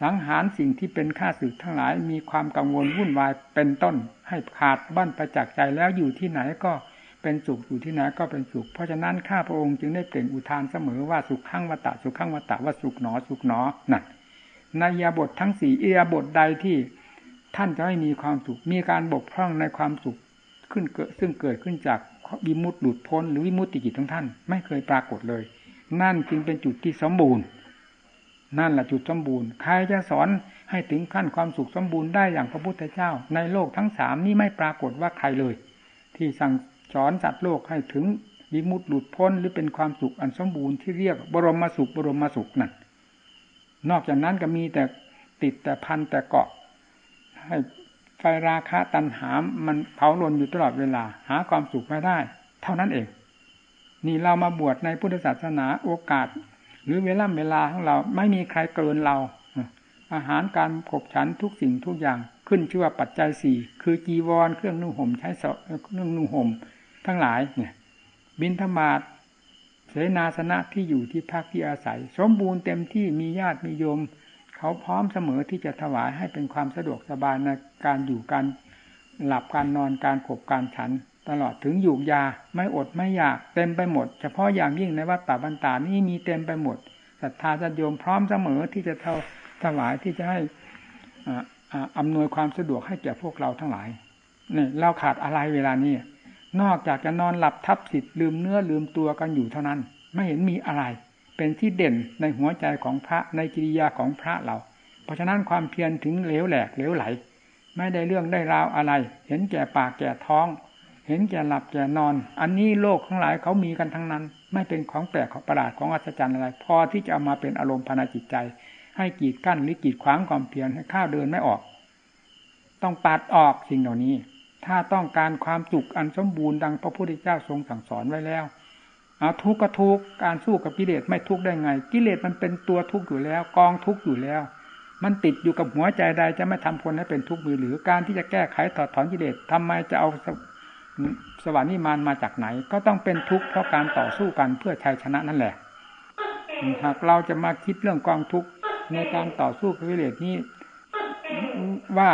สังหารสิ่งที่เป็นข้าศึกทั้งหลายมีความกังวลวุ่นวายเป็นต้น ให้ขาดบ้านประจักษ์ใจแล้วอยู่ที่ไหนก็เป็นสุขอยู่ที่ไหนก็เป็นสุข เพราะฉะนั้นข้าพระองค์จึงได้เปล่งอุทานเสมอว่าสุขขั้งวัตตะสุขขั้งวัตตะว่าสุขหนอสุขหนอนั่นในยาบททั้งสี่เอียบทใดที่ ท่านจะไม่มีความสุข มีการบกพร่องในความสุขขึ้นเกิดซึ่งเกิดขึ้นจากวิมุตติหลุดพ้น หรือวิมุตติจิตของท่าน ไม่เคยปรากฏเลย นั่นจึงเป็นจุดที่สมบูรณ์ นั่นแหละจุดสมบูรณ์ ใครจะสอนให้ถึงขั้นความสุขสมบูรณ์ได้อย่างพระพุทธเจ้า ในโลกทั้งสามนี้ไม่ปรากฏว่าใครเลย ที่สั่งสอนสัตว์โลกให้ถึงวิมุตติหลุดพ้นหรือเป็นความสุขอันสมบูรณ์ที่เรียกบรมสุขบรมสุขนั่นนอกจากนั้นก็มีแต่ติดแต่พันแต่เกาะ ให้ไฟราคะตันหา มันเผาลนอยู่ตลอดเวลา หาความสุขไม่ได้ เท่านั้นเอง นี่เรามาบวชในพุทธศาสนาโอกาส หรือเวลาเวลาของเราไม่มีใครเกินเรา อาหารการขบฉันทุกสิ่งทุกอย่างขึ้นชื่อว่าปัจจัยสี่คือจีวรเครื่องนุ่งห่มใช้เครื่องนุ่งห่มทั้งหลายเนี่ย บินธมาศเสนาสนะที่อยู่ที่พักที่อาศัย สมบูรณ์เต็มที่มีญาติมีโยม เขาพร้อมเสมอที่จะถวายให้เป็นความสะดวกสบายในการอยู่การหลับการนอนการขบการฉัน ตลอดถึงอยู่ยาไม่อดไม่อยากเต็มไปหมด เฉพาะอย่างยิ่งในวัดป่าบันตานี้มีเต็มไปหมดศรัทธาญาติโยมพร้อมเสมอที่จะถวายที่จะให้อำนวยความสะดวกให้แก่พวกเราทั้งหลายนี่เราขาดอะไรเวลานี้นอกจากจะนอนหลับทับสิทธิ์ลืมเนื้อลืมตัวกันอยู่เท่านั้น ไม่เห็นมีอะไร เป็นที่เด่นในหัวใจของพระในกิริยาของพระเรา เพราะฉะนั้นความเพียรถึงเหลวแหลกเหลวไหล ไม่ได้เรื่องได้ราวอะไร เห็นแก่ปากแก่ท้อง เห็นแก่หลับแก่นอน อันนี้โลกทั้งหลายเขามีกันทั้งนั้น ไม่เป็นของแปลกของประหลาดของอัศจรรย์อะไร พอที่จะเอามาเป็นอารมณ์ภายในจิตใจ ให้กีดกั้นหรือกีดขวางความเพียรให้ข้าวเดินไม่ออก ต้องปัดออกสิ่งเหล่านี้ ถ้าต้องการความจุกอันสมบูรณ์ดังพระพุทธเจ้าทรงสั่งสอนไว้แล้ว เอาทุกข์ก็ทุกข์การสู้กับกิเลสไม่ทุกข์ได้ไง กิเลสมันเป็นตัวทุกข์อยู่แล้ว กองทุกข์อยู่แล้ว มันติดอยู่กับหัวใจใดจะไม่ทำคนให้เป็นทุกข์มือหรือการที่จะแก้ไขถอดถอนกิเลสทำไมจะเอาสวรรค์นิมานมาจากไหน ก็ต้องเป็นทุกข์เพราะการต่อสู้กันเพื่อชัยชนะนั่นแหละหากเราจะมาคิดเรื่องกองทุกข์ในการต่อสู้กับกิเลสนี้ว่า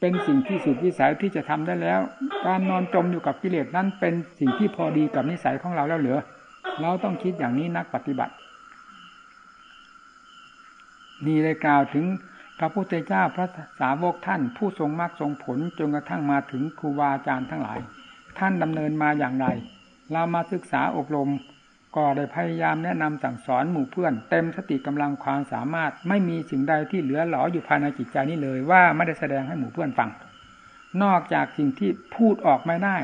เป็นสิ่งที่สุดวิสัยที่จะทำได้แล้ว การนอนจมอยู่กับกิเลสนั้นเป็นสิ่งที่พอดีกับนิสัยของเราแล้วเหลือ เราต้องคิดอย่างนี้นักปฏิบัติ นี่เลยกล่าวถึงพระพุทธเจ้าพระสาวกท่าน ผู้ทรงมรรคทรงผลจนกระทั่งมาถึงครูบาอาจารย์ทั้งหลาย ท่านดำเนินมาอย่างไร เรามาศึกษาอบรม ก็ได้พยายามแนะนำสั่งสอนหมู่เพื่อน เต็มสติกำลังความสามารถ ไม่มีสิ่งใดที่เหลือหลออยู่ภายในจิตใจนี้เลย ว่าไม่ได้แสดงให้หมู่เพื่อนฟัง นอกจากสิ่งที่พูดออกไม่ได้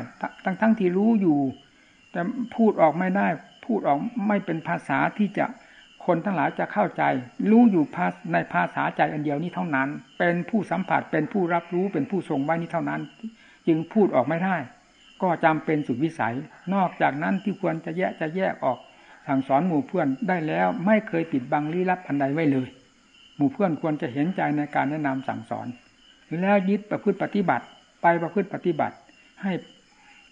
ทั้งทั้งที่รู้อยู่ แต่พูดออกไม่ได้ พูดออกไม่เป็นภาษาที่จะคนทั้งหลายจะเข้าใจ รู้อยู่ในภาษาใจอันเดียวนี้เท่านั้น เป็นผู้สัมผัสเป็นผู้รับรู้เป็นผู้ทรงไว้นี้เท่านั้น จึงพูดออกไม่ได้ ก็จำเป็นสุดวิสัย นอกจากนั้นที่ควรจะแยกจะแยกออกสั่งสอนหมู่เพื่อนได้แล้วไม่เคยปิดบังลี้ลับอันใดไว้เลย หมู่เพื่อนควรจะเห็นใจในการแนะนำสั่งสอน แล้วยึดประพฤติปฏิบัติไปประพฤติปฏิบัติ ให้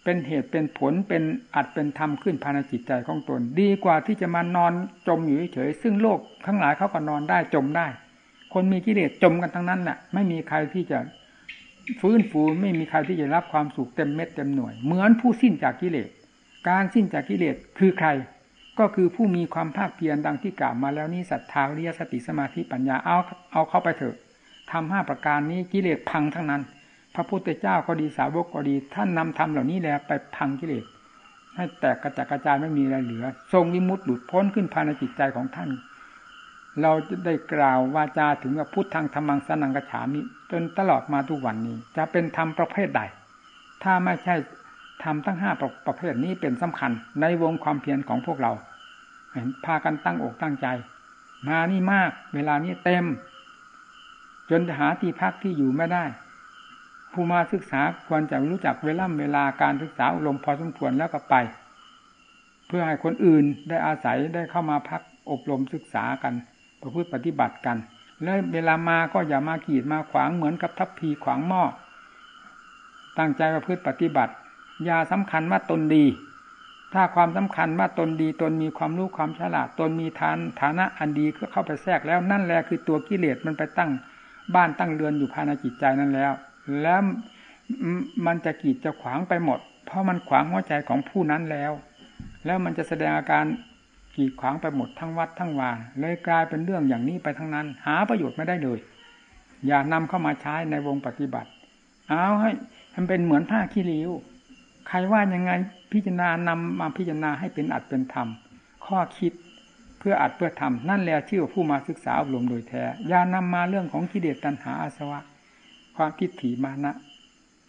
เป็นเหตุเป็นผลเป็นอัดเป็นธรรมขึ้นภายในจิตใจของตน ดีกว่าที่จะมานอนจมอยู่เฉยซึ่งโลกทั้งหลายเขาก็นอนได้จมได้ คนมีกิเลสจมกันทั้งนั้นแหละไม่มีใครที่จะ ฟื้นฟูไม่มีใครที่จะรับความสุขเต็มเม็ดเต็มหน่วย เหมือนผู้สิ้นจากกิเลส การสิ้นจากกิเลสคือใคร ก็คือผู้มีความภาคเพียรดังที่กล่าวมาแล้วนี้ศรัทธาวิริยสติสมาธิปัญญาเอาเอาเข้าไปเถอะทำห้าประการนี้กิเลสพังทั้งนั้น พระพุทธเจ้าก็ดีสาวกก็ดีท่านนำธรรมเหล่านี้แล้วไปพังกิเลสให้แตกกระจัดกระจายไม่มีอะไรเหลือ ทรงวิมุตติหลุดพ้นขึ้นภายในจิตใจของท่าน เราได้กล่าววาจาถึงว่าพุทธังธรรมังสนังกระฉามิ จนตลอดมาทุกวันนี้ จะเป็นธรรมประเภทใด ถ้าไม่ใช่ธรรมทั้งห้าประประเภทนี้เป็นสำคัญ ในวงความเพียรของพวกเราเห็นพากันตั้งอกตั้งใจ มานี่มาก เวลานี้เต็ม จนหาที่พักที่อยู่ไม่ได้ ผู้มาศึกษาควรจะรู้จักเวลาเวลาการศึกษาอบรมพอสมควรแล้วก็ไป เพื่อให้คนอื่นได้อาศัยได้เข้ามาพักอบรมศึกษากัน ประพฤติปฏิบัติกัน แล้วเวลามาก็อย่ามาขีดมาขวางเหมือนกับทัพพีขวางหม้อตั้งใจประพฤติปฏิบัติอย่าสำคัญว่าตนดี ถ้าความสำคัญว่าตนดี ตนมีความรู้ความฉลาด ตนมีฐานฐานะอันดีก็เข้าไปแทรกแล้วนั่นแหละคือตัวกิเลสมันไปตั้งบ้านตั้งเรือนอยู่ภายในจิตใจนั้นแล้ว แล้วมันจะกีดจะขวางไปหมด เพราะมันขวางหัวใจของผู้นั้นแล้ว แล้วมันจะแสดงอาการ กีดขวางไปหมดทั้งวัดทั้งวาเลยกลายเป็นเรื่องอย่างนี้ไปทั้งนั้น หาประโยชน์ไม่ได้เลย อย่านำเข้ามาใช้ในวงปฏิบัติ เอาให้มันเป็นเหมือนผ้าขี้ริ้ว ใครว่ายังไงพิจารณานำมาพิจารณาให้เป็นอัดเป็นธรรม ข้อคิดเพื่ออัดเพื่อทำนั่นแหละชื่อผู้มาศึกษาอบรมโดยแท้อย่านำมาเรื่องของกิเลสตัณหาอาสวะ ความทิฏฐิมานะ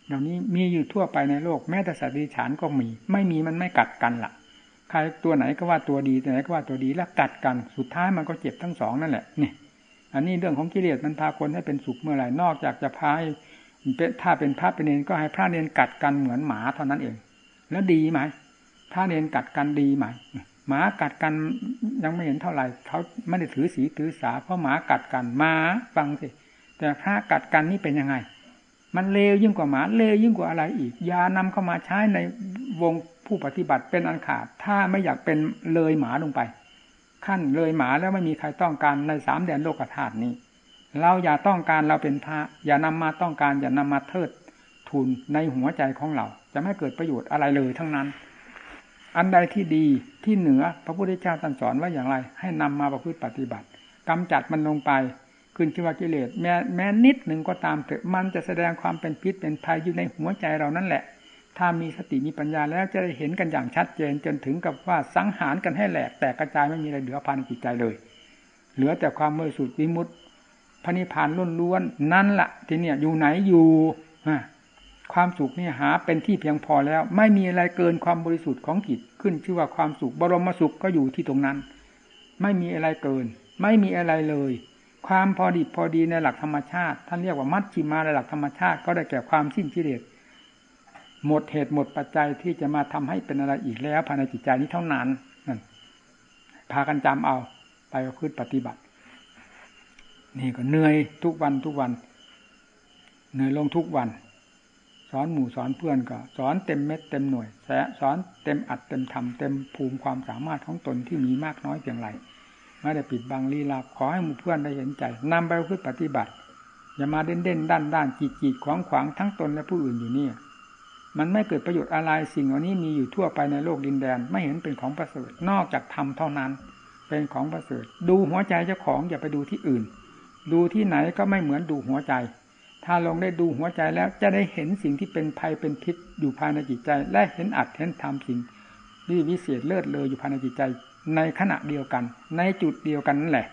เหล่านี้มีอยู่ทั่วไปในโลกแม้แต่สัตว์ดิฉันก็มี ไม่มีมันไม่กัดกันละ่ะ ใครตัวไหนก็ว่าตัวดีตัวไหนก็ว่าตัวดีแล้วกัดกันสุดท้ายมันก็เจ็บทั้งสองนั่นแหละนี่อันนี้เรื่องของกิเลสมันพาคนให้เป็นสุขเมื่อไหร่นอกจากจะพาให้ถ้าเป็นพระเป็นเนนก็ให้พระเนนกัดกันเหมือนหมาเท่านั้นเอง แล้วดีไหมพระเนนกัดกันดีไหมหมากัดกันยังไม่เห็นเท่าไหร่เขาไม่ได้ถือสีถือสาเพราะหมากัดกันหมาฟังสิแต่พระกัดกันนี่เป็นยังไง มันเลวยิ่งกว่าหมาเลวยิ่งกว่าอะไรอีกยานำเข้ามาใช้ในวง ผู้ปฏิบัติเป็นอันขาด ถ้าไม่อยากเป็นเลยหมาลงไป ขั้นเลยหมาแล้วไม่มีใครต้องการในสามแดนโลกธาตุนี้ เราอย่าต้องการเราเป็นพระ อย่านำมาต้องการอย่านำมาเทิดทุนในหัวใจของเรา จะไม่เกิดประโยชน์อะไรเลยทั้งนั้น อันใดที่ดีที่เหนือพระพุทธเจ้าตรัสสอนว่าอย่างไร ให้นำมาประพฤติปฏิบัติกำจัดมันลงไปขึ้นชื่อว่ากิเลสแม้แม้นิดหนึ่งก็ตามเถอะมันจะแสดงความเป็นพิษเป็นภัยอยู่ในหัวใจเรานั่นแหละ ถ้ามีสติมีปัญญาแล้วจะได้เห็นกันอย่างชัดเจนจนถึงกับว่าสังหารกันให้แหลกแตกกระจายไม่มีอะไรเหลือภายในจิตใจเลย เหลือแต่ความมือสุดวิมุตติพระนิพพานล้วนๆนั่นแหละที่เนี่ยอยู่ไหนอยู่ความสุขนี่หาเป็นที่เพียงพอแล้ว ไม่มีอะไรเกินความบริสุทธิ์ของจิตขึ้น ชื่อว่าความสุขบรมสุขก็อยู่ที่ตรงนั้น ไม่มีอะไรเกิน ไม่มีอะไรเลย ความพอดีพอดีในหลักธรรมชาติ ท่านเรียกว่ามัชชิมาในหลักธรรมชาติ ก็ได้แก่ความสิ้นกิเลส หมดเหตุหมดปัจจัยที่จะมาทำให้เป็นอะไรอีกแล้วภายในจิตใจนี้เท่านั้นนั่นพากันจำเอา ไปประพฤติปฏิบัติ นี่ก็เหนื่อยทุกวันทุกวัน เหนื่อยลงทุกวัน สอนหมู่สอนเพื่อนก็ สอนเต็มเม็ดเต็มหน่วยแสสอนเต็มอัดเต็มทำเต็มภูมิความสามารถของตนที่มีมากน้อยเพียงไรไม่ได้ปิดบังลีลาขอให้หมู่เพื่อนได้เห็นใจนำไปพึ่ปฏิบัติ อย่ามาเด่นเด่นด้านด้านจีจีดขวางขวางทั้งตนและผู้อื่นอยู่นี่ มันไม่เกิดประโยชน์อะไรสิ่งเหล่านี้มีอยู่ทั่วไปในโลกดินแดน ไม่เห็นเป็นของประเสริฐนอกจากทำเท่านั้น เป็นของประเสริฐ ดูหัวใจเจ้าของอย่าไปดูที่อื่น ดูที่ไหนก็ไม่เหมือนดูหัวใจ ถ้าลงได้ดูหัวใจแล้วจะได้เห็นสิ่งที่เป็นภัยเป็นพิษอยู่ภายในจิตใจ และเห็นอัดเห็นทำสิ่งที่วิเศษเลิศเลยอยู่ภายในจิตใจ ในขณะเดียวกัน ในจุดเดียวกันนั่นแหละ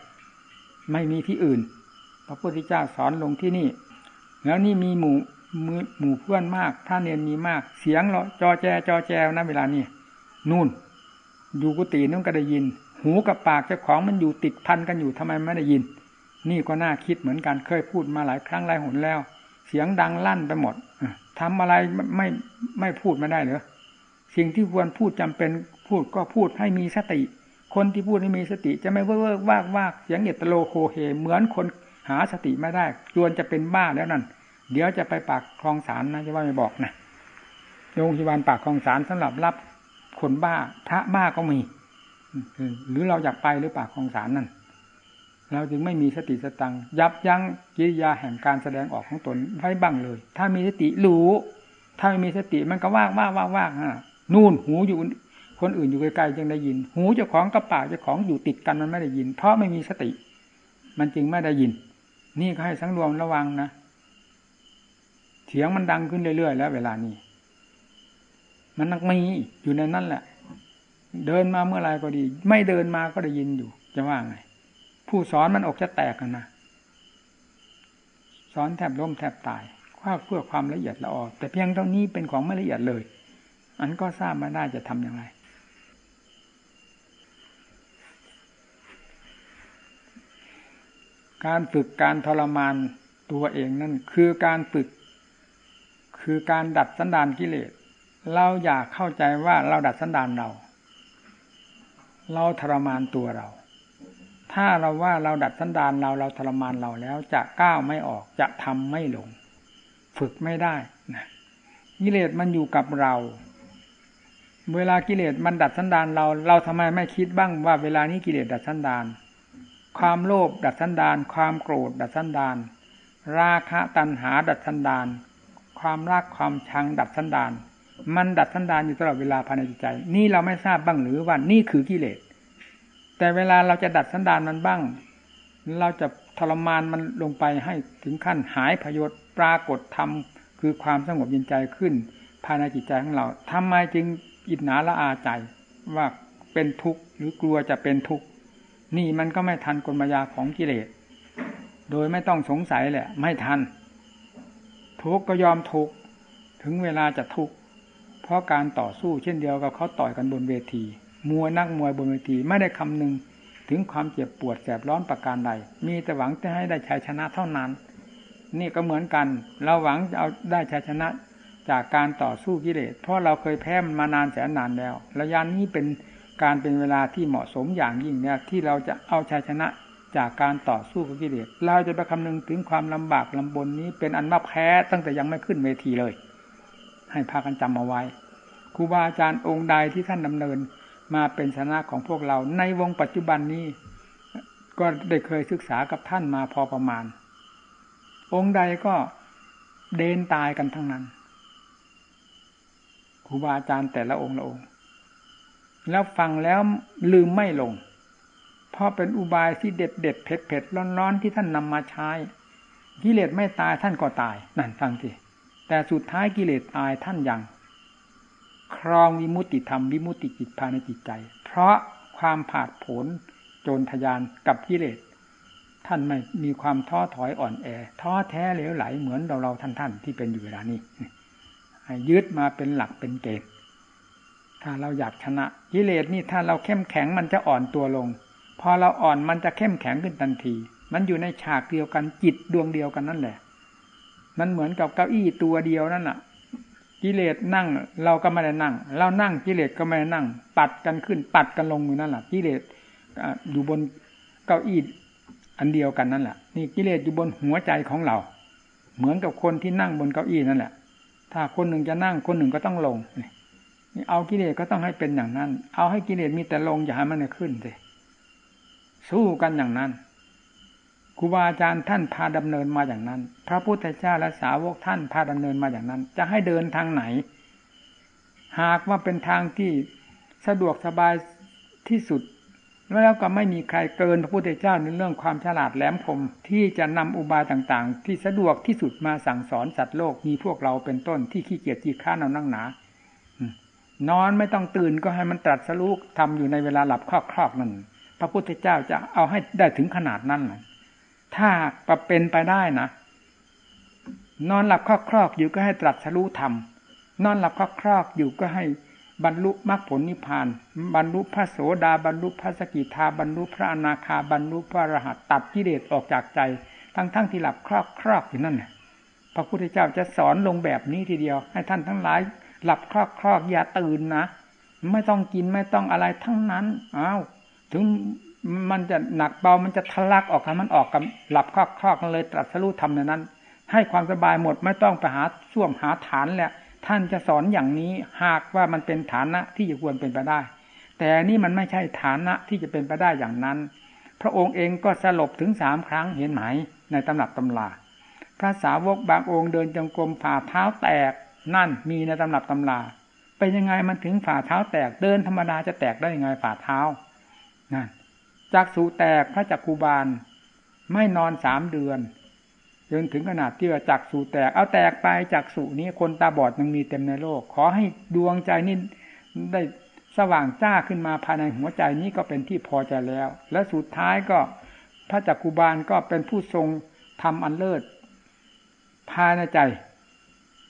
ไม่มีที่อื่น พระพุทธเจ้าสอนลงที่นี่ แล้วนี่มีหมู่ มือหมู่เพื่อนมากพระเนียนมีมาก เสียงเราจอแจจอแจนะเวลานี้นู่น อยู่กุฏินั่นก็ได้ยิน หูกับปากเจ้าของมันอยู่ติดพันกันอยู่ทำไมไม่ได้ยิน นี่ก็น่าคิดเหมือนกันเคยพูดมาหลายครั้งหลายหนแล้ว เสียงดังลั่นไปหมดทำอะไรไม่ไม่พูดไม่ได้เหรอสิ่งที่ควรพูดจำเป็นพูดก็พูดให้มีสติ คนที่พูดให้มีสติจะไม่เว่อร์วากวากเสียงเอตโลโคเฮเหมือนคนหาสติไม่ได้จวนจะเป็นบ้าแล้วนั่น เดี๋ยวจะไปปากคลองสารนะจะว่าไม่บอกนะโรงพยาบาลปากคลองสารสำหรับรับคนบ้า พระบ้าก็มี หรือเราอยากไปหรือปากคลองสารนั่นเราจึงไม่มีสติสตังยับยั้งกิริยาแห่งการแสดงออกของตนไว้บ้างเลย ถ้ามีสติรู้ ถ้าไม่มีสติมันก็ว่างว่างว่างว่างฮะนู่นหูอยู่คนอื่นอยู่ไกลๆยังได้ยิน หูเจ้าของกับปากเจ้าของอยู่ติดกันมันไม่ได้ยิน เพราะไม่มีสติ มันจึงไม่ได้ยิน นี่ก็ให้สังรวมระวังนะ เสียงมันดังขึ้นเรื่อยๆแล้ว เวลานี้ มันนักมีอยู่ในนั้นแหละ เดินมาเมื่อไรก็ดี ไม่เดินมาก็ได้ยินอยู่ จะว่าไง ผู้สอนมันอกจะแตกกันนะสอนแทบล้มแทบตายว่าเพื่อความละเอียดละออแต่เพียงเท่านี้เป็นของไม่ละเอียดเลย อันก็ทราบมาได้จะทำอย่างไรการฝึกการทรมานตัวเองนั่นคือการฝึก คือการดัดสันดานกิเลส เราอยากเข้าใจว่าเราดัดสันดานเรา เราทรมานตัวเรา ถ้าเราว่าเราดัดสันดานเราเราทรมานเราแล้วจะก้าวไม่ออกจะทำไม่ลง ฝึกไม่ได้นะกิเลสมันอยู่กับเรา เวลากิเลสมันดัดสันดานเรา เราทำไมไม่คิดบ้างว่า เวลานี้กิเลสดัดสันดานความโลภดัดสันดาน ความโกรธดัดสันดาน ราคะตัณหาดัดสันดาน ความรักความชังดัดสันดานมันดัดสันดานอยู่ตลอดเวลาภายในจิตใจ นี่เราไม่ทราบบ้างหรือว่านี่คือกิเลส แต่เวลาเราจะดัดสันดานมันบ้าง เราจะทรมานมันลงไปให้ถึงขั้นหายพยศปรากฏธรรมคือความสงบเยินใจขึ้น ภายในจิตใจของเราทำไมจึงอิจนาละอาใจว่าเป็นทุกข์หรือกลัวจะเป็นทุกข์นี่มันก็ไม่ทันกลมายาของกิเลส โดยไม่ต้องสงสัยแหละ ไม่ทัน ทุกก็ยอมทุกถึงเวลาจะทุกเพราะการต่อสู้เช่นเดียวกับเขาต่อยกันบนเวที มวยนักมวยบนเวทีไม่ได้คำนึงถึงความเจ็บปวดแสบร้อนประการใด มีแต่หวังจะให้ได้ชัยชนะเท่านั้น นี่ก็เหมือนกัน เราหวังจะเอาได้ชัยชนะจากการต่อสู้กิเลส เพราะเราเคยแพ้มันมานานแสนนานแล้ว ระยะนี้เป็นการเป็นเวลาที่เหมาะสมอย่างยิ่งเนี่ยที่เราจะเอาชัยชนะ จากการต่อสู้กับกิเลสเราจะไปคำนึงถึงความลำบากลำบนนี้ เป็นอันว่าแพ้ตั้งแต่ยังไม่ขึ้นเวทีเลย ให้พากันจำเอาไว้ครูบาอาจารย์องค์ใดที่ท่านดำเนินมาเป็นชนะของพวกเราในวงปัจจุบันนี้ ก็ได้เคยศึกษากับท่านมาพอประมาณ องค์ใดก็เดินตายกันทั้งนั้นครูบาอาจารย์แต่ละองค์ละองค์ แล้วฟังแล้วลืมไม่ลง ราะเป็นอุบายที่เด็ดเด็ดเผ็ดเผ็ดร้อนร้อนที่ท่านนำมาใช้กิเลสไม่ตายท่านก็ตายนั่นฟังสิแต่สุดท้ายกิเลสตายท่านยังครองวิมุตติธรรมวิมุตติจิตภายในจิตใจ เพราะความผาดผลโจรทยานกับกิเลสท่านไม่มีความท้อถอยอ่อนแอ ท้อแท้เหลวไหลเหมือนเราเราท่านท่านที่เป็นอยู่เวลานี้ยึดมาเป็นหลักเป็นเกณฑ์ถ้าเราอยากชนะกิเลสนี่ถ้าเราเข้มแข็งมันจะอ่อนตัวลง พอเราอ่อนมันจะเข้มแข็งขึ้นทันที มันอยู่ในฉากเดียวกันจิตดวงเดียวกันนั่นแหละ มันเหมือนกับเก้าอี้ตัวเดียวนั่นแหละกิเลสนั่ง เราก็ไม่ได้นั่ง เรานั่งกิเลสก็ไม่ได้นั่ง ปัดกันขึ้น ปัดกันลงมือนั่นแหละกิเลสอยู่บนเก้าอี้อันเดียวกันนั่นแหละนี่กิเลสอยู่บนหัวใจของเรา เหมือนกับคนที่นั่งบนเก้าอี้นั่นแหละ ถ้าคนหนึ่งจะนั่งคนหนึ่งก็ต้องลงนี่เอากิเลสก็ต้องให้เป็นอย่างนั้น เอาให้กิเลสมีแต่ลงอย่าให้มันขึ้นสิ สู้กันอย่างนั้นครูบาอาจารย์ท่านพาดำเนินมาอย่างนั้น พระพุทธเจ้าและสาวกท่านพาดำเนินมาอย่างนั้น จะให้เดินทางไหน หากว่าเป็นทางที่สะดวกสบายที่สุด แล้วก็ไม่มีใครเกินพระพุทธเจ้าในเรื่องความฉลาดแหลมคมที่จะนำอุบายต่างๆ ที่สะดวกที่สุดมาสั่งสอนสัตว์โลกมีพวกเราเป็นต้นที่ขี้เกียจขี้ข้านเอานั่งหนานอนไม่ต้องตื่นก็ให้มันตรัสรู้ทำอยู่ในเวลาหลับครอบๆนั่น พระพุทธเจ้าจะเอาให้ได้ถึงขนาดนั้นถ้าปรับเป็นไปได้นะ นอนหลับครอกๆอยู่ก็ให้ตรัสรู้ธรรม นอนหลับครอกๆอยู่ก็ให้บรรลุมรรคผลนิพพาน บรรลุพระโสดา บรรลุพระสกิทา บรรลุพระอนาคา บรรลุพระอรหัตตัดกิเลสออกจากใจ ทั้งๆทที่หลับครอกครอกอยู่นั่นนี่ยพระพุทธเจ้าจะสอนลงแบบนี้ทีเดียว ให้ท่านทั้งหลาย หลับครอกครอกอย่าตื่นนะ ไม่ต้องกินไม่ต้องอะไรทั้งนั้น อ้าว ถึงมันจะหนักเบา มันจะทะลักออกกันมันออกกันหลับคลอกคลอกกันเลยตรัสรู้ทำในนั้น ให้ความสบายหมดไม่ต้องไปหาช่วงหาฐานแหละ ท่านจะสอนอย่างนี้หากว่ามันเป็นฐานะที่จะควรเป็นไปได้ แต่นี่มันไม่ใช่ฐานะที่จะเป็นไปได้อย่างนั้น พระองค์เองก็สลบถึงสามครั้งเห็นไหม ในตำรับตำลาพระสาวกบางองค์เดินจงกรมฝ่าเท้าแตกนั่นมีในตำรับตำลาเป็นยังไงมันถึงฝ่าเท้าแตกเดินธรรมดาจะแตกได้ยังไงฝ่าเท้า นั่นจักสูแตกพระจักคูบาล ไม่นอนสามเดือนจนถึงขนาดที่ว่าจักสูแตก เอาแตกไปจักสูนี้คนตาบอดยังมีเต็มในโลก ขอให้ดวงใจนี่ได้สว่างจ้าขึ้นมาภายในหัวใจนี้ก็เป็นที่พอใจแล้ว และสุดท้ายก็พระจักคูบาลก็เป็นผู้ทรงทำอันเลิศภายในใจ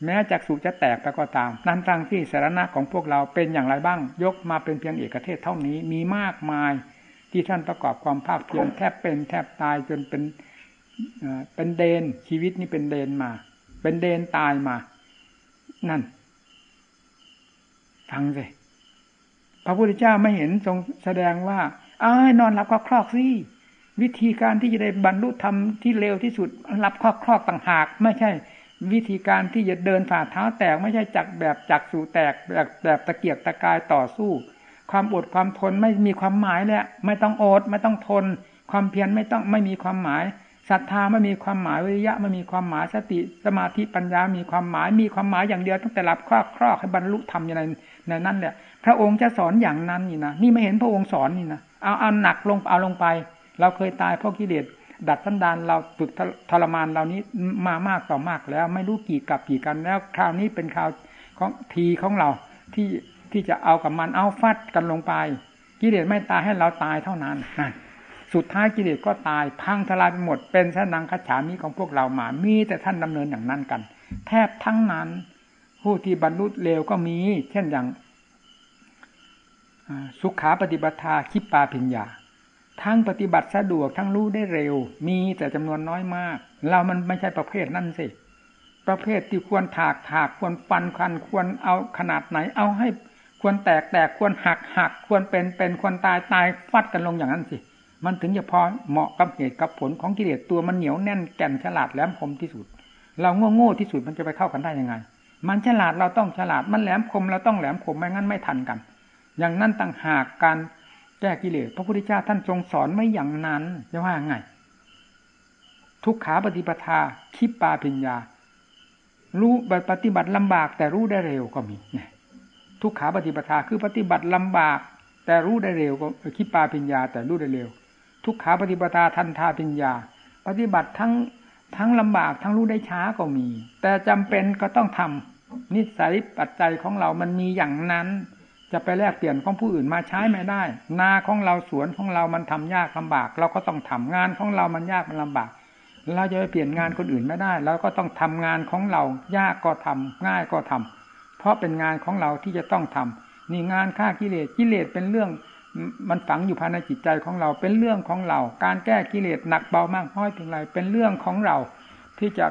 แม้จักสูจะแตกไปก็ตามนั้นทั้งที่สารณะของพวกเราเป็นอย่างไรบ้าง ยกมาเป็นเพียงเอกเทศเท่านี้มีมากมาย ที่ท่านประกอบความภาคเพียรแทบเป็นแทบตายจนเป็นเป็นเดนชีวิตนี้เป็นเดนมา เป็นเดนตายมา นั่นฟังสิพระพุทธเจ้าไม่เห็นทรงแสดงว่าอ้านอนหลับคครอกสิวิธีการที่จะได้บรรลุธรรมที่เร็วที่สุดหลับครอกครอกต่างหาก ไม่ใช่ วิธีการที่จะเดินฝ่าเท้าแตกไม่ใช่จักแบบจักสู่แตกแบบแบบตะเกียกตะกายต่อสู้ ความอดความทนไม่มีความหมายเลยไม่ต้องอดไม่ต้องทน ความเพียรไม่ต้องไม่มีความหมายศรัทธาไม่มีความหมายวิริยะไม่มีความหมายสติสมาธิปัญญา มีความหมายมีความหมายอย่างเดียวตั้งแต่หลับครอบครอบให้บรรลุธรรมอย่างในในนั้นแหละพระองค์จะสอนอย่างนั้นนี่นะนี่ไม่เห็นพระองค์สอนนี่นะเอาเอาหนักลงเอาลงไป เราเคยตายเพราะกิเลส ดัดสันดานเราฝึกทรมานเรานี้มามากต่อมากแล้ว ไม่รู้กี่กับกี่กันแล้ว คราวนี้เป็นคราวของทีของเราที่ที่จะเอากับมันเอาฟัดกันลงไป กิเลสไม่ตายให้เราตายเท่านั้นนั่นสุดท้ายกิเลสก็ตายพังทลายไปหมด เป็นสนังคัจฉามีของพวกเรามา มีแต่ท่านดำเนินอย่างนั้นกัน แทบทั้งนั้น ผู้ที่บรรลุเร็วก็มี เช่นอย่างสุขาปฏิบัติคิปปาพิญญา ทั้งปฏิบัติสะดวกทั้งรู้ได้เร็ว มีแต่จำนวนน้อยมาก เรามันไม่ใช่ประเภทนั่นสิ ประเภทที่ควรถากถากควรฟันคันควรเอาขนาดไหน เอาให้ควรแตกแตกควรหักหักควรเป็นเป็นควรตายตายฟัดกันลงอย่างนั้นสิ มันถึงจะพอเหมาะกับเหตุกับผลของกิเลสตัวมันเหนียวแน่นแก่นฉลาดแหลมคมที่สุด เราโง่โง่ที่สุดมันจะไปเข้ากันได้ยังไง มันฉลาดเราต้องฉลาดมันแหลมคมเราต้องแหลมคมไม่งั้นไม่ทันกัน อย่างนั้นต่างหากการ แก้กิเลสพระพุทธเจ้าท่านทรงสอนไม่อย่างนั้นจะว่าไง ทุกขาปฏิปทาคิปปาพิญญา รู้ปฏิบัติลำบากแต่รู้ได้เร็วก็มีนทุกขาปฏิปทาคือปฏิบัติลำบาก แต่รู้ได้เร็วก็คิดปาปิญญา แต่รู้ได้เร็ว ทุกขาปฏิปทาทันทาปิญญา ปฏิบัติทั้งทั้งลำบากทั้งรู้ได้ช้าก็มี แต่จำเป็นก็ต้องทำนิสัยปัจจัยของเรามันมีอย่างนั้น จะไปแลกเปลี่ยนของผู้อื่นมาใช้ไม่ได้ นาของเราสวนของเรามันทำยากลำบาก เราก็ต้องทำงานของเรามันยากมันลำบาก เราจะไปเปลี่ยนงานคนอื่นไม่ได้เราก็ต้องทำงานของเรายากก็ทำง่ายก็ทำเพราะเป็นงานของเราที่จะต้องทำนี่งานฆ่ากิเลสกิเลสเป็นเรื่องมันฝังอยู่ภายในจิตใจของเราเป็นเรื่องของเรา การแก้กิเลสหนักเบามากน้อยเพียงไรเป็นเรื่องของเราที่จะ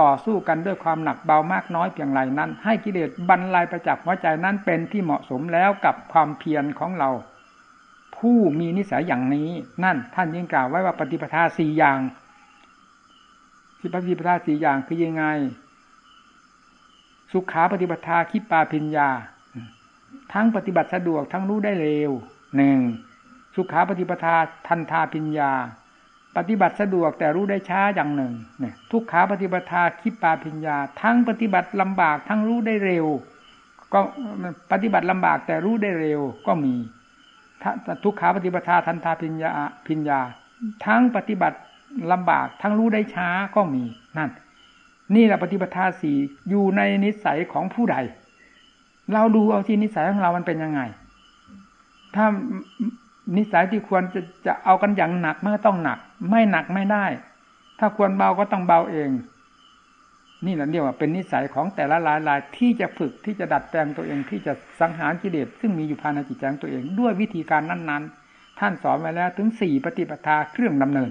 ต่อสู้กันด้วยความหนักเบามากน้อยเพียงไรนั้น ให้กิเลสบรรลัยประจักษ์หัวใจนั้นเป็นที่เหมาะสมแล้วกับความเพียรของเรา ผู้มีนิสัยอย่างนี้นั่นท่านยิ่งกล่าวไว้ว่าปฏิปทาสี่อย่างที่ปฏิปทาสี่อย่างคือยังไง สุขาปฏิบัติทาคิปาพิญญา ทั้งปฏิบัติสะดวกทั้งรู้ได้เร็วหนึ่งสุขาปฏิปทาทันทาพิญญา ปฏิบัติสะดวกแต่รู้ได้ช้าอย่างหนึ่งเนี่ยทุกขาปฏิบัติทาคิปาพิญญา ทั้งปฏิบัติลำบากทั้งรู้ได้เร็ว ก็ปฏิบัติลำบากแต่รู้ได้เร็วก็มีทุกขาปฏิบัติทาทันทาพิญญาพิญญา ทั้งปฏิบัติลำบาก ทั้งรู้ได้ช้าก็มีนั่น นี่แหละปฏิปทาสี่อยู่ในนิสัยของผู้ใด เราดูเอาที่นิสัยของเรามันเป็นยังไง ถ้า นิสัยที่ควรจะจะเอากันอย่างหนักเมันก็ต้องหนัก ไม่หนักไม่ได้ ถ้าควรเบาก็ต้องเบาเอง นี่แหละเรียกว่าเป็นนิสัยของแต่ละรายรายที่จะฝึกที่จะดัดแปลงตัวเองที่จะสังหารกิเลสซึ่งมีอยู่ภายในจิตใจของตัวเอง ด้วยวิธีการนั้นๆ ท่านสอนไว้แล้วถึงสี่ปฏิปทาเครื่องดำเนิน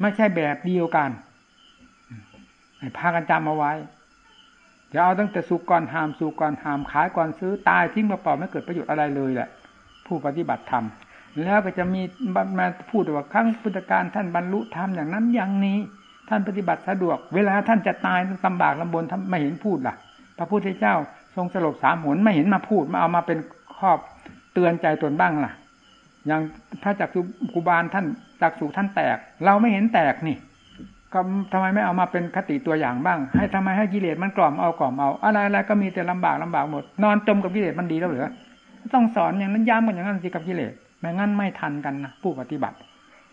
ไม่ใช่แบบเดียวกันให้พากันจำเอาไว้อย่าเอาตั้งแต่สุกก่อนหามสุกก่อนหามขายก่อนซื้อตายทิ้งมาเปล่าไม่เกิดประโยชน์อะไรเลยแหละผู้ปฏิบัติธรรม แล้วก็จะมีมาพูดว่าครั้งพุทธการท่านบรรลุธรรมอย่างนั้นอย่างนี้ ท่านปฏิบัติสะดวก เวลาท่านจะตายลำบากลำบนท่าไม่เห็นพูดล่ะ พระพุทธเจ้าทรงสลบสามหนไม่เห็นมาพูดมาเอามาเป็นครอบเตือนใจตนบ้างล่ะ อย่างพระจักสุกุบาลท่านจักสุท่านแตก เราไม่เห็นแตกนี่ก็ทำไมไม่เอามาเป็นคติตัวอย่างบ้าง ให้ทำไมให้กิเลสมันกล่อมเอากล่อมเอาอะไรอะไรก็มีแต่ลำบากลำบากหมด นอนจมกับกิเลสมันดีแล้วหรือต้องสอนอย่างนั้นย้ำกันอย่างนั้นสิกับกิเลส ไม่งั้นไม่ทันกันนะผู้ปฏิบัติ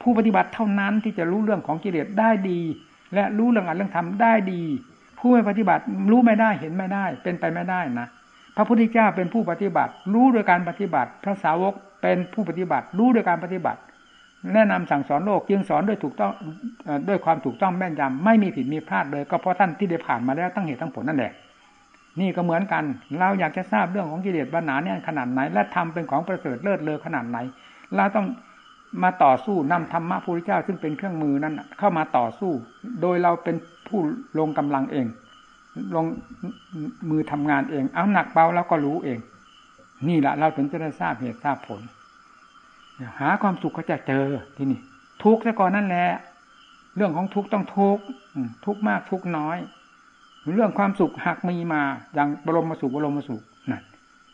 ผู้ปฏิบัติเท่านั้นที่จะรู้เรื่องของกิเลสได้ดี และรู้เรื่องอันเรื่องธรรมได้ดี ผู้ไม่ปฏิบัติรู้ไม่ได้เห็นไม่ได้ เป็นไปไม่ได้นะพระพุทธเจ้าเป็นผู้ปฏิบัติ รู้โดยการปฏิบัติ พระสาวกเป็นผู้ปฏิบัติ รู้โดยการปฏิบัติ แนะนำสั่งสอนโลกจึงสอนด้วยถูกต้องด้วยความถูกต้องแม่นยำไม่มีผิดมีพลาดเลย ก็เพราะท่านที่ได้ผ่านมาแล้วทั้งเหตุทั้งผลนั่นแหละ นี่ก็เหมือนกัน เราอยากจะทราบเรื่องของกิเลสบัณหาเนี่ยขนาดไหน และทำเป็นของประเสริฐเลิศเลอขนาดไหน เราต้องมาต่อสู้นำธรรมะพระพุทธเจ้าซึ่งเป็นเครื่องมือนั้นเข้ามาต่อสู้ โดยเราเป็นผู้ลงกำลังเอง ลงมือทำงานเอง เอาหนักเบาแล้วก็รู้เอง นี่แหละเราถึงจะได้ทราบเหตุทราบผลหาความสุขก็จะเจอที่นี่ ทุกข์ซะก่อนนั่นแหละเรื่องของทุกข์ต้องทุกข์ทุกข์มากทุกข์น้อย เรื่องความสุขหากมีมาอย่างบรมสุขบรมสุขนั่น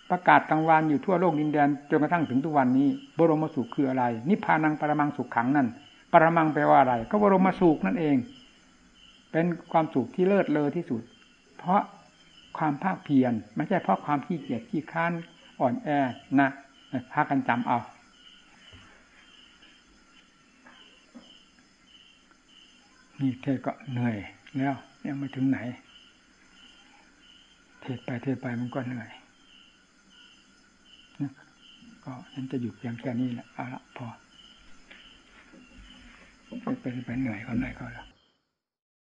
ประกาศกลางวันอยู่ทั่วโลกดินแดนจนกระทั่งถึงทุกวันนี้ บรมสุขคืออะไร นิพพานังปรมังสุขขังนั่นปรมังแปลว่าอะไร ก็บรมสุขนั่นเอง เป็นความสุขที่เลิศเลอที่สุด เพราะความภาคเพียรไม่ใช่เพราะความขี้เกียจขี้ค้านอ่อนแอนะพากันจำเอานี่เทศก็เหนื่อยแล้วยังไม่ถึงไหน เทศไปเทศไปมันก็เหนื่อยก็ฉันจะหยุดเพียงแค่นี้แหละเอาละพอเป็นไปเหนื่อยก็เหนื่อยก็แล้ว